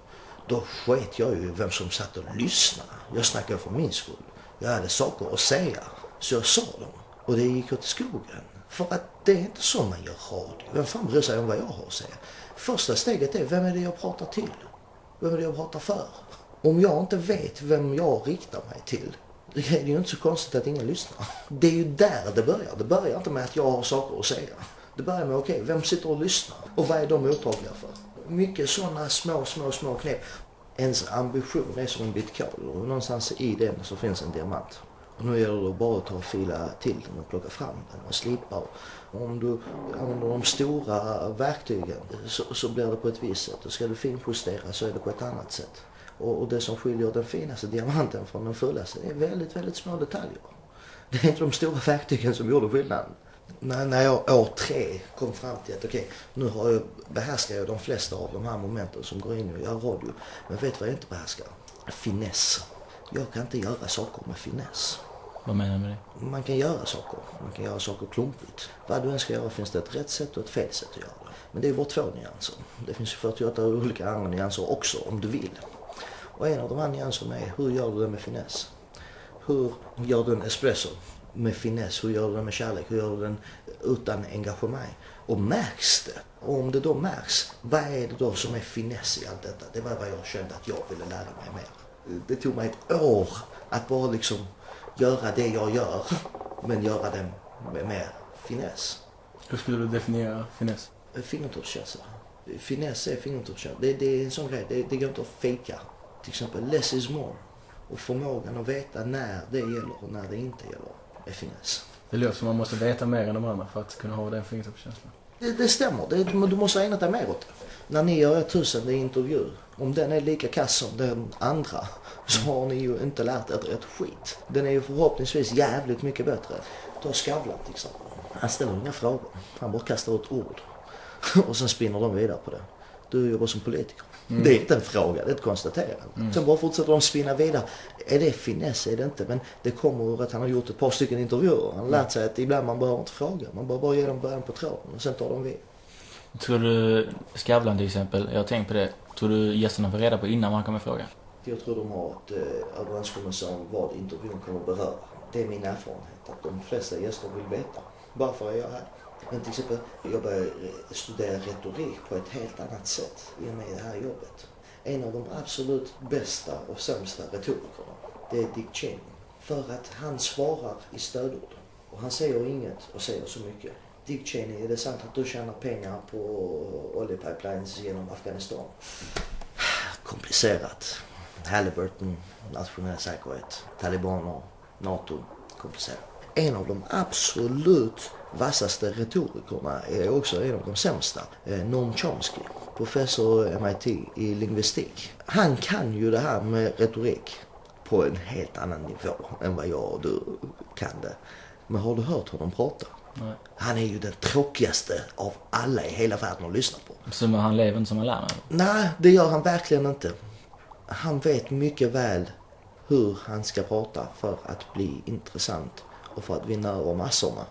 då sket jag ju i vem som satt och lyssnade. Jag snackade för min skull. Jag hade saker att säga, så jag sa dem. Och det gick åt skogen. För att det är inte så man gör radio. Vem fan bryr sig om vad jag har att säga? Första steget är, vem är det jag pratar till? Vem är det jag pratar för? Om jag inte vet vem jag riktar mig till, det är det ju inte så konstigt att ingen lyssnar. Det är ju där det börjar. Det börjar inte med att jag har saker att säga. Det börjar med, okej, vem sitter och lyssnar? Och vad är de mottagliga för? Mycket sådana små, små, små knep. Ens ambition är som en bit kol och någonstans i den så finns en diamant. Och nu gäller det bara att ta och fila till den och plocka fram den och slipa. Och om du använder de stora verktygen så, så blir det på ett visst sätt. Och ska du finjustera så är det på ett annat sätt. Och, och det som skiljer den finaste diamanten från den fullaste är väldigt, väldigt små detaljer. Det är inte de stora verktygen som gjorde skillnaden när, när jag år tre kom fram till att okej, nu har jag, behärskar jag de flesta av de här momenten som går in och gör radio. Men vet du vad jag inte behärskar? Finess. Jag kan inte göra saker med finess. Vad menar du med det? Man kan göra saker. Man kan göra saker klumpigt. Vad du än ska göra finns det ett rätt sätt och ett fel sätt att göra det. Men det är bara två nyanser. Det finns ju 48 olika andra nyanser också om du vill. Och en av de här nyanserna är hur gör du det med finess? Hur gör du en espresso med finess? Hur gör du den med kärlek? Hur gör du den utan engagemang? Och märks det? Och om det då märks, vad är det då som är finess i allt detta? Det var vad jag kände att jag ville lära mig mer. Det tog mig ett år att bara liksom göra det jag gör, men göra det med mer finess. Hur skulle du definiera finess? Fingertoppskänsla. Finess är fingertoppskänsla. Det, det är en sån grej, det, det går inte att fejka. Till exempel less is more. Och förmågan att veta när det gäller och när det inte gäller är finess. Det låter som man måste veta mer än de andra för att kunna ha den fingertoppskänslan. Det, det stämmer, det, du måste ha ägnat dig mer åt det. När ni gör er tusende intervju, om den är lika kass som den andra så har ni ju inte lärt er ett skit. Den är ju förhoppningsvis jävligt mycket bättre. Ta Skavlan till exempel. Han ställer inga frågor. Han bara kastar ut ord. Och sen spinner de vidare på det. Du jobbar som politiker. Det är inte en fråga, det är ett konstaterande. Sen bara fortsätter de spinna vidare. Är det finess? Är det inte? Men det kommer ur att han har gjort ett par stycken intervjuer. Han har lärt sig att ibland man behöver inte fråga. Man behöver bara ge dem början på tråden och sen tar de vid. Tror du, Skavlan till exempel, jag har tänkt på det. Tror du gästerna får reda på innan man kommer fråga? Jag tror de har ett eh, överenskommelse om vad intervjun kommer att beröra. Det är min erfarenhet att de flesta gäster vill veta. Varför är jag här? Men till exempel, jag började eh, studera retorik på ett helt annat sätt i och med det här jobbet. En av de absolut bästa och sämsta retorikerna, det är Dick Cheney. För att han svarar i stödord. Och han säger inget och säger så mycket. Dick Cheney, är det sant att du tjänar pengar på oljepipelines genom Afghanistan? Komplicerat. Halliburton, nationell säkerhet, talibaner, NATO, komplicerat. En av de absolut vassaste retorikerna är också en av de sämsta. Eh, Noam Chomsky, professor MIT i lingvistik. Han kan ju det här med retorik på en helt annan nivå än vad jag och du kan det. Men har du hört honom prata? Nej. Han är ju den tråkigaste av alla i hela världen att lyssna på. Så han lever inte som han lär? Nej, det gör han verkligen inte. Han vet mycket väl hur han ska prata för att bli intressant och för att vinna över massorna.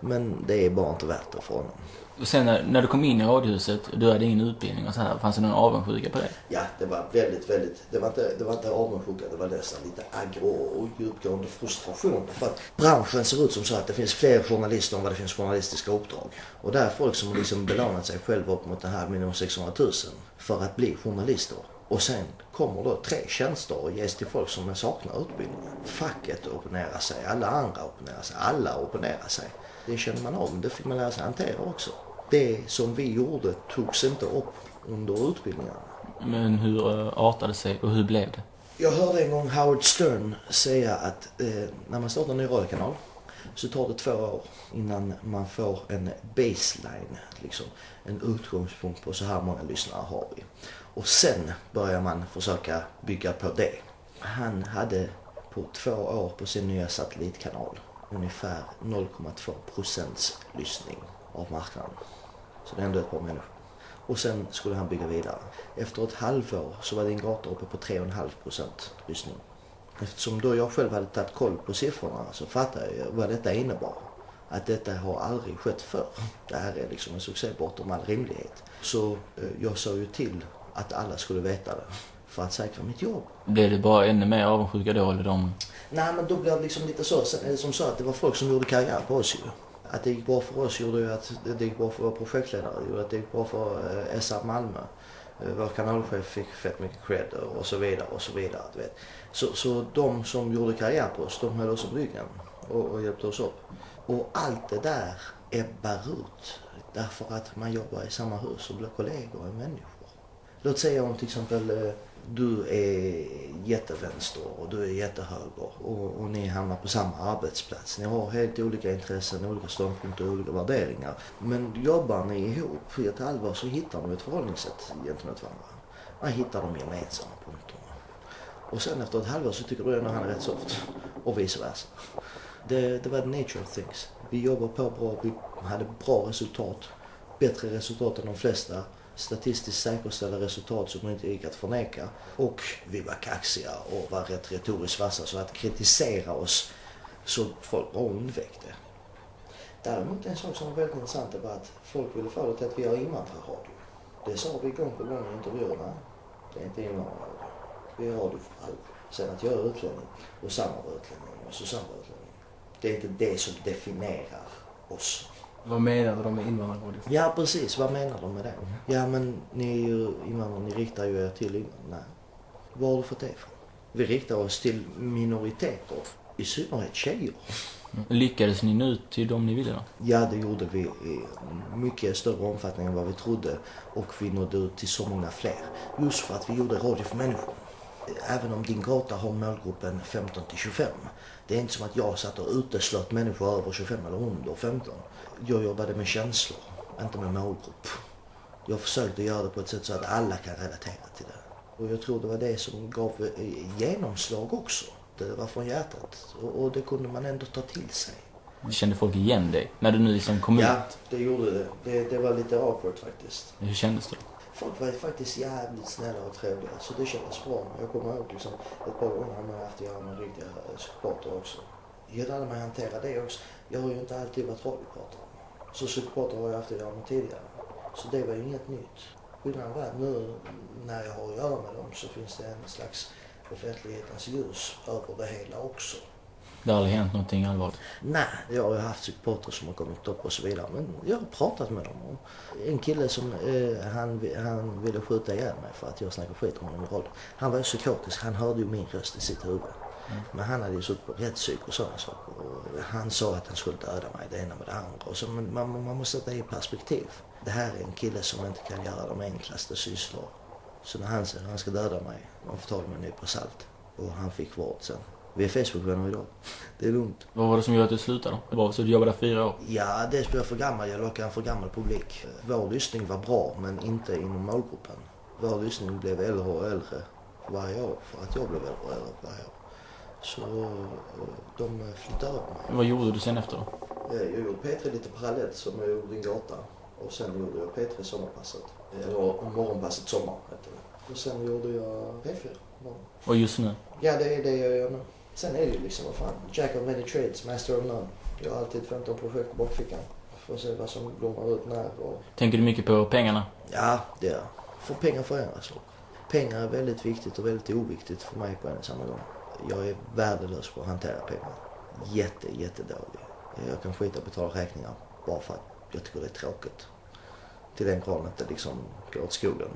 Men det är bara inte värt det för honom. Och sen när, när du kom in i radiohuset, du hade ingen utbildning och så här, fanns det någon avundsjuka på det? Ja, det var väldigt, väldigt, det var inte, det var inte avundsjuka, det var nästan lite aggro och djupgående frustration. För att branschen ser ut som så att det finns fler journalister än vad det finns journalistiska uppdrag. Och det är folk som liksom belånat sig själva upp mot en halv miljon 600 000 för att bli journalister. Och sen kommer då tre tjänster och ges till folk som saknar utbildning. Facket opponerar sig, alla andra opponerar sig, alla opponerar sig. Det känner man men det fick man lära sig hantera också. Det som vi gjorde togs inte upp under utbildningarna. Men hur uh, artade sig och hur blev det? Jag hörde en gång Howard Stern säga att eh, när man startar en ny radiokanal så tar det två år innan man får en baseline, liksom en utgångspunkt på så här många lyssnare har vi. Och sen börjar man försöka bygga på det. Han hade på två år på sin nya satellitkanal ungefär 0,2 procents lyssning av marknaden. Så det är ändå ett par människor. Och sen skulle han bygga vidare. Efter ett halvår så var din gata uppe på 3,5 procent lyssning. Eftersom då jag själv hade tagit koll på siffrorna så fattade jag vad detta innebar. Att detta har aldrig skett förr. Det här är liksom en succé bortom all rimlighet. Så eh, jag sa ju till att alla skulle veta det för att säkra mitt jobb. Blev det bara ännu mer avundsjuka då eller de... Nej men då blev det liksom lite så. Sen är det som så att det var folk som gjorde karriär på oss ju. Att det gick bra för oss gjorde ju att det gick bra för våra projektledare. Gjorde att det gick bra för eh, SR Malmö. Eh, Vår kanalchef fick fett mycket cred och så vidare och så vidare. Du vet. Så, så de som gjorde karriär på oss, de höll oss om ryggen och, och hjälpte oss upp. Och allt det där ebbar ut. Därför att man jobbar i samma hus och blir kollegor och människor. Låt säga om till exempel eh, du är jättevänster och du är jättehöger och, och ni hamnar på samma arbetsplats. Ni har helt olika intressen, olika ståndpunkter och olika värderingar. Men jobbar ni ihop i ett halvår så hittar ni ett förhållningssätt gentemot varandra. Man hittar de gemensamma punkterna. Och sen efter ett halvår så tycker du ändå han är rätt soft. Och vice versa. Det, det var the nature of things. Vi jobbade på bra, vi hade bra resultat. Bättre resultat än de flesta. Statistiskt säkerställda resultat som inte gick att förneka. Och vi var kaxiga och var rätt retoriskt vassa. Så att kritisera oss så folk bara undvek det. Däremot en sak som var väldigt intressant var att folk ville få det till att vi har invandrarradio. Det sa vi gång på gång i intervjuerna. Det är inte invandrarradio. Vi har radio för alla. Sen att jag är utlänning och samma var utlänning och Susanne var utlänning. Det är inte det som definierar oss. Vad menade de med invandrarradio? Ja precis, vad menar de med det? Ja men ni är ju invandrare, ni riktar ju er till invandrare. Nej. Var har du fått det ifrån? Vi riktar oss till minoriteter, i synnerhet tjejer. Lyckades ni nå ut till dem ni ville då? Ja, det gjorde vi i mycket större omfattning än vad vi trodde. Och vi nådde ut till så många fler. Just för att vi gjorde radio för människor. Även om din gata har målgruppen 15 till 25. Det är inte som att jag satt och uteslöt människor över 25 eller under 15. Jag jobbade med känslor, inte med målgrupp. Jag försökte göra det på ett sätt så att alla kan relatera till det. Och jag tror det var det som gav eh, genomslag också. Det var från hjärtat. Och, det kunde man ändå ta till sig. Kände folk igen dig? När du nu liksom kom Ja, ut? det gjorde det. det. Det var lite awkward faktiskt. Hur kändes det? Folk var faktiskt jävligt snälla och trevliga så det kändes bra. Jag kommer ihåg liksom, ett par gånger har man haft att göra med riktiga supporter också. Jag lärde mig hantera det också. Jag har ju inte alltid varit radiopratare. Så supporter har jag haft att göra med tidigare. Så det var ju inget nytt. Skillnaden var att nu när jag har att göra med dem så finns det en slags offentlighetens ljus över det hela också. Det har aldrig hänt någonting allvarligt? Nej, jag har ju haft supportrar som har kommit upp och så vidare. Men jag har pratat med dem. En kille som, eh, han, han ville skjuta ihjäl mig för att jag snackade skit om honom i radio. Han var ju psykotisk. Han hörde ju min röst i sitt huvud. Men han hade ju suttit på rättspsyk och sådana saker. Och han sa att han skulle döda mig, det ena med det andra. Och så, man, man måste sätta det i perspektiv. Det här är en kille som inte kan göra de enklaste sysslor. Så när han säger att han ska döda mig, man får ta det med en nypa salt. Och han fick vård sen. Vi är Facebook-vänner idag. Det är lugnt. Vad var det som gjorde att du slutade då? Så du jobbade där fyra år? Ja, dels blev jag för gammal. Jag lockade en för gammal publik. Vår lyssning var bra, men inte inom målgruppen. Vår lyssning blev äldre och äldre varje år, för att jag blev äldre och äldre varje år. Så eh, de flyttade över mig. Vad gjorde du sen efter då? Eh, Jag gjorde P3 lite parallellt som jag gjorde Din Gata. Och sen gjorde jag P3 Sommarpasset. Eller Morgonpasset Sommar hette det. Och sen gjorde jag P4. bara. Och just nu? Ja, det är det jag gör nu. Sen är det ju liksom, vad fan, Jack of many trades, master of none. Jag har alltid 15 projekt på bakfickan. Får se vad som blommar ut när och... Tänker du mycket på pengarna? Ja, det gör jag. För pengar förändras. Pengar är väldigt viktigt och väldigt oviktigt för mig på en och samma gång. Jag är värdelös på att hantera pengar. Jätte, jättedålig. Jag kan skita och betala räkningar bara för att jag tycker det är tråkigt. Till den graden att det liksom går åt skogen.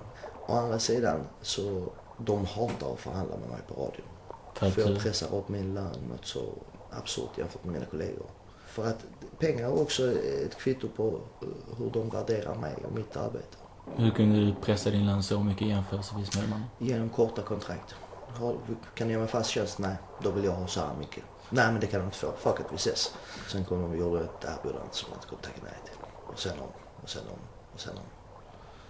Å andra sidan så, de hatar att förhandla med mig på radion. För att För jag pressar upp min lön något så absurt jämfört med mina kollegor. För att pengar är också ett kvitto på eh, hur de värderar mig och mitt arbete. Hur kunde du pressa din lön så mycket jämförelsevis med de andra? Genom korta kontrakt. Har- Kan du ge mig fast tjänst? Nej, då vill jag ha så här mycket. Nej, men det kan du inte få. Fuck it, vi ses. Sen kom de och gjorde ett erbjudande som jag inte kunde tacka nej till. Och sen om, och sen om, och sen om.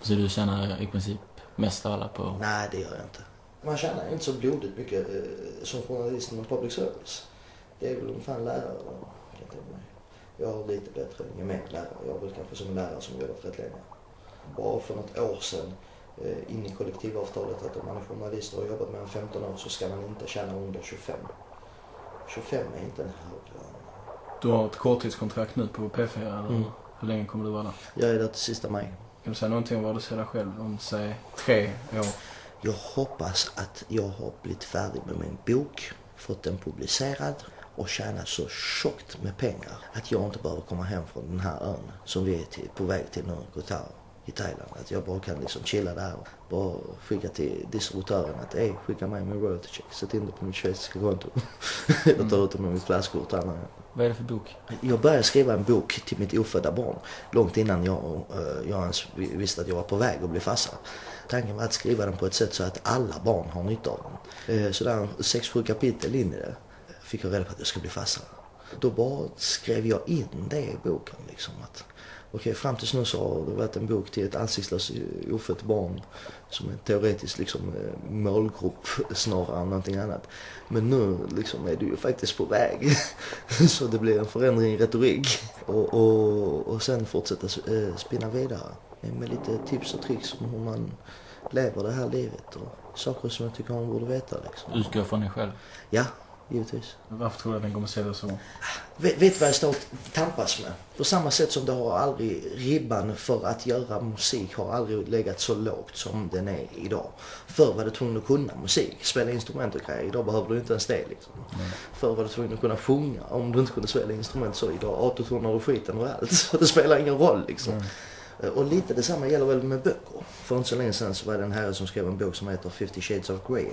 Så du tjänar i princip mest av alla på... Nej, det gör jag inte. Man tjänar inte så blodigt mycket eh, som journalist inom public service. Det är väl ungefär en lärare. kan jag tänka mig. Jag har lite bättre än gemene lärare. Jag är väl kanske som en lärare som jobbat rätt länge. Bara för något år sedan in i kollektivavtalet att om man är journalist och har jobbat mer än 15 år så ska man inte tjäna under 25. 25 är inte en hög lön. Du har ett korttidskontrakt nu på P4 eller Mm. hur länge kommer du vara där? Jag är där till sista maj. Kan du säga någonting om vad du ser dig själv om, säg, tre år? Jag hoppas att jag har blivit färdig med min bok, fått den publicerad och tjänat så tjockt med pengar att jag inte behöver komma hem från den här ön som vi är till, på väg till nu, Koh i Thailand. Att jag bara kan liksom chilla där och bara skicka till distributören att ey, skicka mig min royalty check. Sätt in det på mitt schweiziska konto. Eller ta ut det med mitt flaskkort. här. Vad är det för bok? Jag började skriva en bok till mitt ofödda barn långt innan jag, eh, jag ens vi- visste att jag var på väg att bli farsa. Tanken var att skriva den på ett sätt så att alla barn har nytta av den. Eh, Så där sex, sju kapitel in i det fick jag reda på att jag skulle bli farsa. Då bara skrev jag in det i boken liksom att Okej, fram tills nu så har det varit en bok till ett ansiktslöst ofött barn som är teoretiskt liksom eh, målgrupp snarare än någonting annat. Men nu liksom är du ju faktiskt på väg. så det blir en förändring i retorik. Och, och, och sen fortsätta eh, spinna vidare med lite tips och tricks om hur man lever det här livet och saker som jag tycker man borde veta. Liksom. Utgå från dig själv. Ja, givetvis. Varför tror du att den kommer sälja så? Vet, vet vad jag och tampas med? På samma sätt som det har aldrig, ribban för att göra musik har aldrig legat så lågt som den är idag. Förr var du tvungen att kunna musik, spela instrument och grejer. Idag behöver du inte ens det liksom. Mm. Förr var du tvungen att kunna sjunga om du inte kunde spela instrument så. Idag autotonar du skiten och allt. Så det spelar ingen roll liksom. Mm. Och lite detsamma gäller väl med böcker. För inte så länge sedan så var det en herre som skrev en bok som heter 50 Shades of Grey.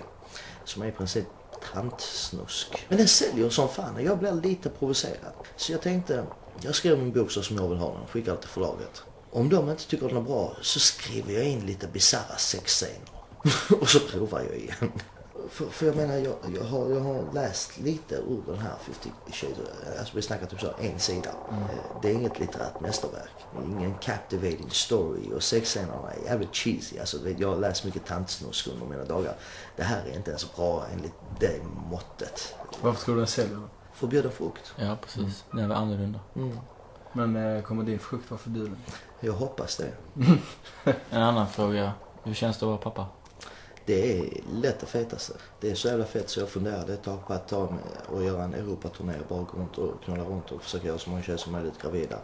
Som är i princip tantsnusk. Men den säljer som fan och jag blir lite provocerad. Så jag tänkte, jag skriver min bok så som jag vill ha den, skickar den till förlaget. Om de inte tycker den är bra så skriver jag in lite bisarra sexscener. och så provar jag igen. För, för jag menar, jag, jag, har, jag har läst lite ur den här 50 Shades. Alltså vi snackar typ så en sida. Mm. Eh, det är inget litterärt mästerverk. Ingen captivating story och sexscenerna är jävligt cheesy. Alltså jag har läst mycket tantsnusk under mina dagar. Det här är inte ens bra enligt det måttet. Varför tror du den säljer? Förbjuden frukt. Ja, precis. Mm. Den är annorlunda. Mm. Men eh, kommer din frukt vara förbjuden? Jag hoppas det. en annan fråga. Hur känns det att vara pappa? Det är lätt det fetaste. Det är så jävla fett så jag funderade ett tag på att ta och göra en Europaturné och bara gå runt och knulla runt och försöka göra så många tjejer som möjligt gravida.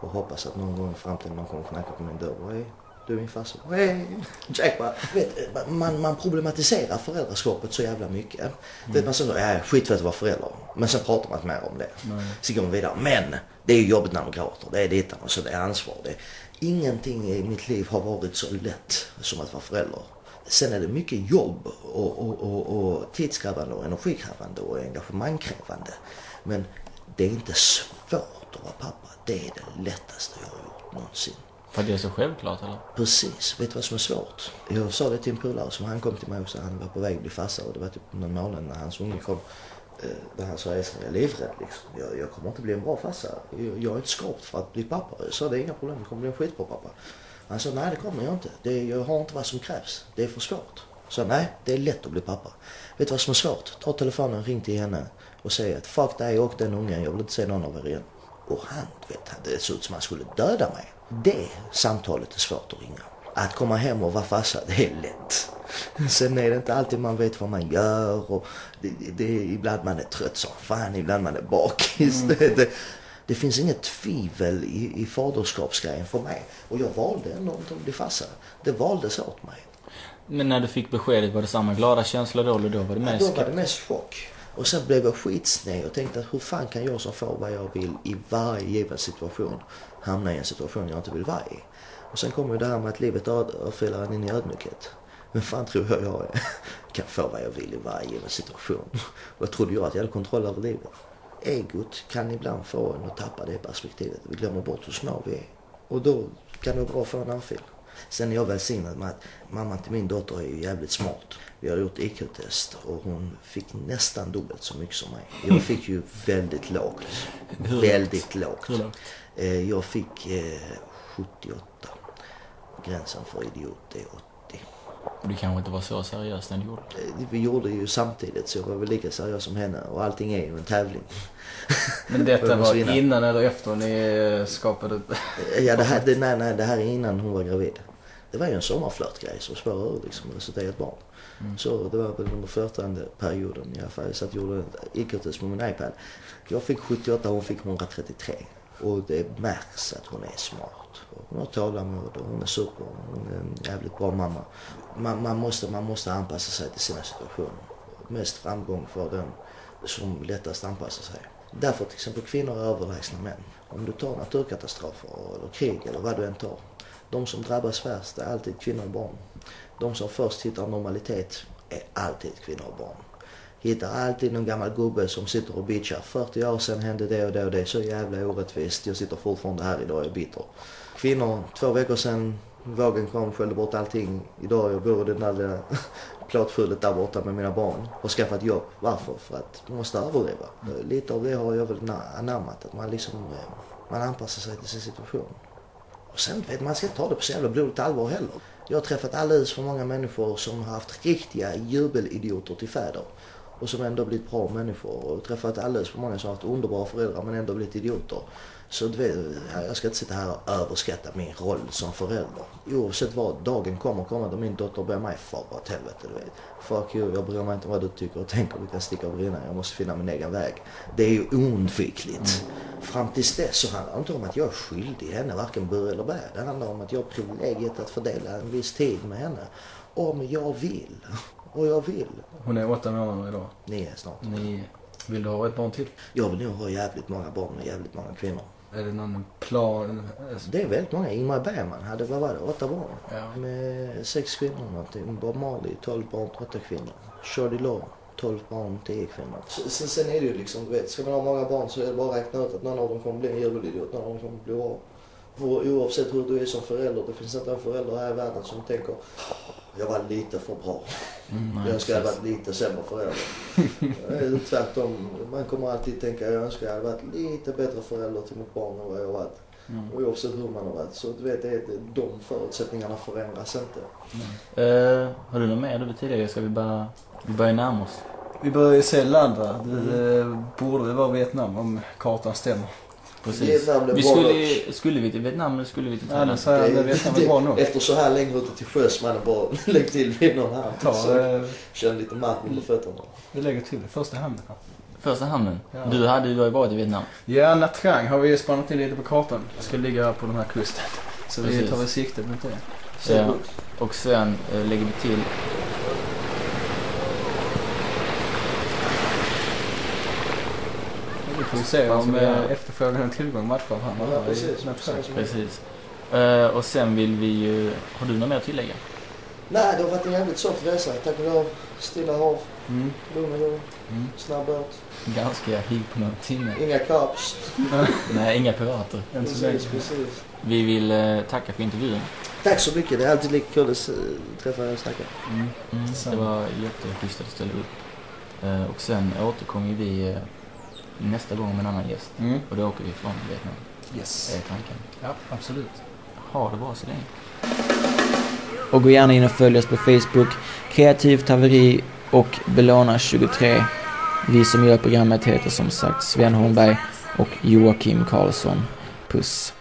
Och hoppas att någon gång i framtiden någon kommer knacka på min dörr. Hej, du är min farsa. Hej! Jack vet, man, man problematiserar föräldraskapet så jävla mycket. Mm. Vet man så, ja skitfett att vara förälder. Men sen pratar man inte mer om det. Mm. Så går man vidare. Men det är ju jobbigt när de gråter. Det är dittan och så det är ansvar. Det. Ingenting i mitt liv har varit så lätt som att vara förälder. Sen är det mycket jobb och, och, och, och tidskrävande och energikrävande och engagemangkrävande. Men det är inte svårt att vara pappa. Det är det lättaste jag har gjort någonsin. För det är så självklart eller? Precis. Vet du vad som är svårt? Jag sa det till en polare som han kom till mig och sa han var på väg att bli farsa och det var typ någon månad när hans unge kom. Eh, där han sa jag är livrädd liksom. Jag, jag kommer inte bli en bra farsa. Jag, jag är inte skapt för att bli pappa. Jag sa det är inga problem, jag kommer bli en skitbra pappa. Han sa, nej det kommer jag inte. Det, jag har inte vad som krävs. Det är för svårt. Så nej, det är lätt att bli pappa. Vet du vad som är svårt? Ta telefonen, ring till henne och säg att fuck dig och den ungen, jag vill inte se någon av er igen. Och han, vet det såg ut som han skulle döda mig. Det samtalet är svårt att ringa. Att komma hem och vara farsa, det är lätt. Sen är det inte alltid man vet vad man gör och det, det, ibland man är trött som fan, ibland man är bakis. Mm. Det, det, det finns inget tvivel i, i faderskapsgrejen för mig. Och jag valde ändå inte att bli farsa. Det valdes åt mig. Men när du fick beskedet, var det samma glada känsla då eller då var det mest ja, Då var det mest chock. Och sen blev jag skitsned och tänkte att hur fan kan jag som får vad jag vill i varje given situation hamna i en situation jag inte vill vara i. Och sen kommer ju det här med att livet örfilar en in i ödmjukhet. Men fan tror jag jag är? kan få vad jag vill i varje given situation. Jag trodde jag att jag hade kontroll över livet egot kan ibland få en att tappa det perspektivet. Vi glömmer bort hur små vi är. Och då kan det vara bra att få en örfil. Sen är jag välsignad med att mamman till min dotter är ju jävligt smart. Vi har gjort IQ-test och hon fick nästan dubbelt så mycket som mig. Jag fick ju väldigt lågt. väldigt lågt. Eh, jag fick 78. Eh, Gränsen för idiot är 80. Du kanske inte var så seriös när du gjorde det? Eh, vi gjorde ju samtidigt så jag var väl lika seriös som henne och allting är ju en tävling. Men detta var innan eller efter ni skapade? Eh, ja, det här, det, nej, nej, det här är innan hon var gravid. Det var ju en sommarflörtgrej som spårade ur liksom resulterade i ett barn. Mm. Så det var väl under flörtande perioden i alla fall. Jag satt och gjorde IQ-test med min iPad. Jag fick 78 och hon fick 133. Och det märks att hon är smart. Hon har tålamod och hon är super. Hon är en jävligt bra mamma. Man, man, måste, man måste anpassa sig till sina situationer. Mest framgång för den som lättast anpassar sig. Därför till exempel kvinnor är överlägsna män. Om du tar naturkatastrofer eller krig eller vad du än tar. De som drabbas värst är alltid kvinnor och barn. De som först hittar normalitet är alltid kvinnor och barn. Hittar alltid någon gammal gubbe som sitter och bitchar. 40 år sedan hände det och det och det. Så jävla orättvist. Jag sitter fortfarande här idag och är bitter. Kvinnor, två veckor sedan vågen kom, sköljde bort allting. Idag jag bor i den där lilla plåtskjulet där borta med mina barn. Har skaffat jobb. Varför? För att man måste överleva. Lite av det har jag väl anammat. Att man liksom, eh, man anpassar sig till sin situation. Och sen vet man ska inte ta det på så jävla blodigt allvar heller. Jag har träffat alldeles för många människor som har haft riktiga jubelidioter till fäder. Och som ändå blivit bra människor. Och träffat alldeles för många som har haft underbara föräldrar men ändå blivit idioter. Så jag ska inte sitta här och överskatta min roll som förälder. Oavsett vad, dagen kommer komma då min dotter ber mig fara åt helvete. Du vet. Fuck you, jag bryr mig inte vad du tycker och tänker. Du kan sticka och brinna. Jag måste finna min egen väg. Det är ju oundvikligt. Fram tills dess så handlar det inte om att jag är skyldig henne varken bur eller bä. Det handlar om att jag har privilegiet att fördela en viss tid med henne. Om jag vill. Och jag vill. Hon är åtta månader idag. Nio snart. Ni, vill du ha ett barn till? Jag vill nog ha jävligt många barn med jävligt många kvinnor. Är det någon plan? Det är väldigt många. Ingmar Bergman hade, vad var det, åtta barn? Ja. Med sex kvinnor någonting. Bob Marley, 12 barn, åtta kvinnor. Shirley Law, 12 barn, 10 kvinnor. Sen, sen är det ju liksom, du vet, ska man ha många barn så är det bara att räkna ut att någon av dem kommer bli en jubelidiot, någon av dem kommer bli bra. Oavsett hur du är som förälder, det finns inte en förälder här i världen som tänker jag var lite för bra. Mm, nej, Jag önskar jag hade varit lite sämre förälder. Tvärtom, man kommer alltid tänka jag önskar jag hade varit lite bättre förälder till mitt barn än vad jag har varit. Mm. Och oavsett hur man har varit. Så du vet, det är, de förutsättningarna förändras inte. Eh, har du något mer du vill tillägga? Ska vi bara... Vi börjar närma oss. Vi börjar ju se land va? Det eh, borde väl vara Vietnam om kartan stämmer. Precis. Vi skulle, skulle vi till Vietnam eller skulle vi till Ja, Thailand? nu säger jag det Vietnam är bra nog. Efter så här länge ute till sjöss, man bara lägg till vid någon här. Ta, Så eh, känner lite mark under fötterna. vi lägger till det. Första hamnen. här. Första hamnen. Ja. Du hade ju varit i Vietnam. Ja, Nha Trang har vi ju spannat in lite på kartan. Ska ligga på den här kusten. Så vi Precis. tar väl sikte mot det. Så, Ja. Och sen eh, lägger vi till... får ju se om vi göra? eh, efterfrågan och tillgång matchar här. Ja, precis. Precis. Eh, och sen vill vi ju... Har du något mer att tillägga? Nej, det har varit en jävligt soft resa. Tack och lov. Stilla hav, Mm. lugn och ro, Mm. snabb båt. Ganska higg på någon timme. Inga caps. Nej, inga pirater. Precis, precis. Vi vill eh, tacka för intervjun. Tack så mycket. Det är alltid lika kul att träffa er och snacka. Mm. Mm, det var jätteschysst att du ställde upp. Eh, och sen återkommer vi nästa gång med en annan gäst. Mm. Och då åker vi från Vietnam. Yes. Det är tanken. Ja, absolut. Ha det bra så länge. Och gå gärna in och följ oss på Facebook, Kreativt Haveri och Belåna23. Vi som gör programmet heter som sagt Sven Holmberg och Joakim Karlsson. Puss!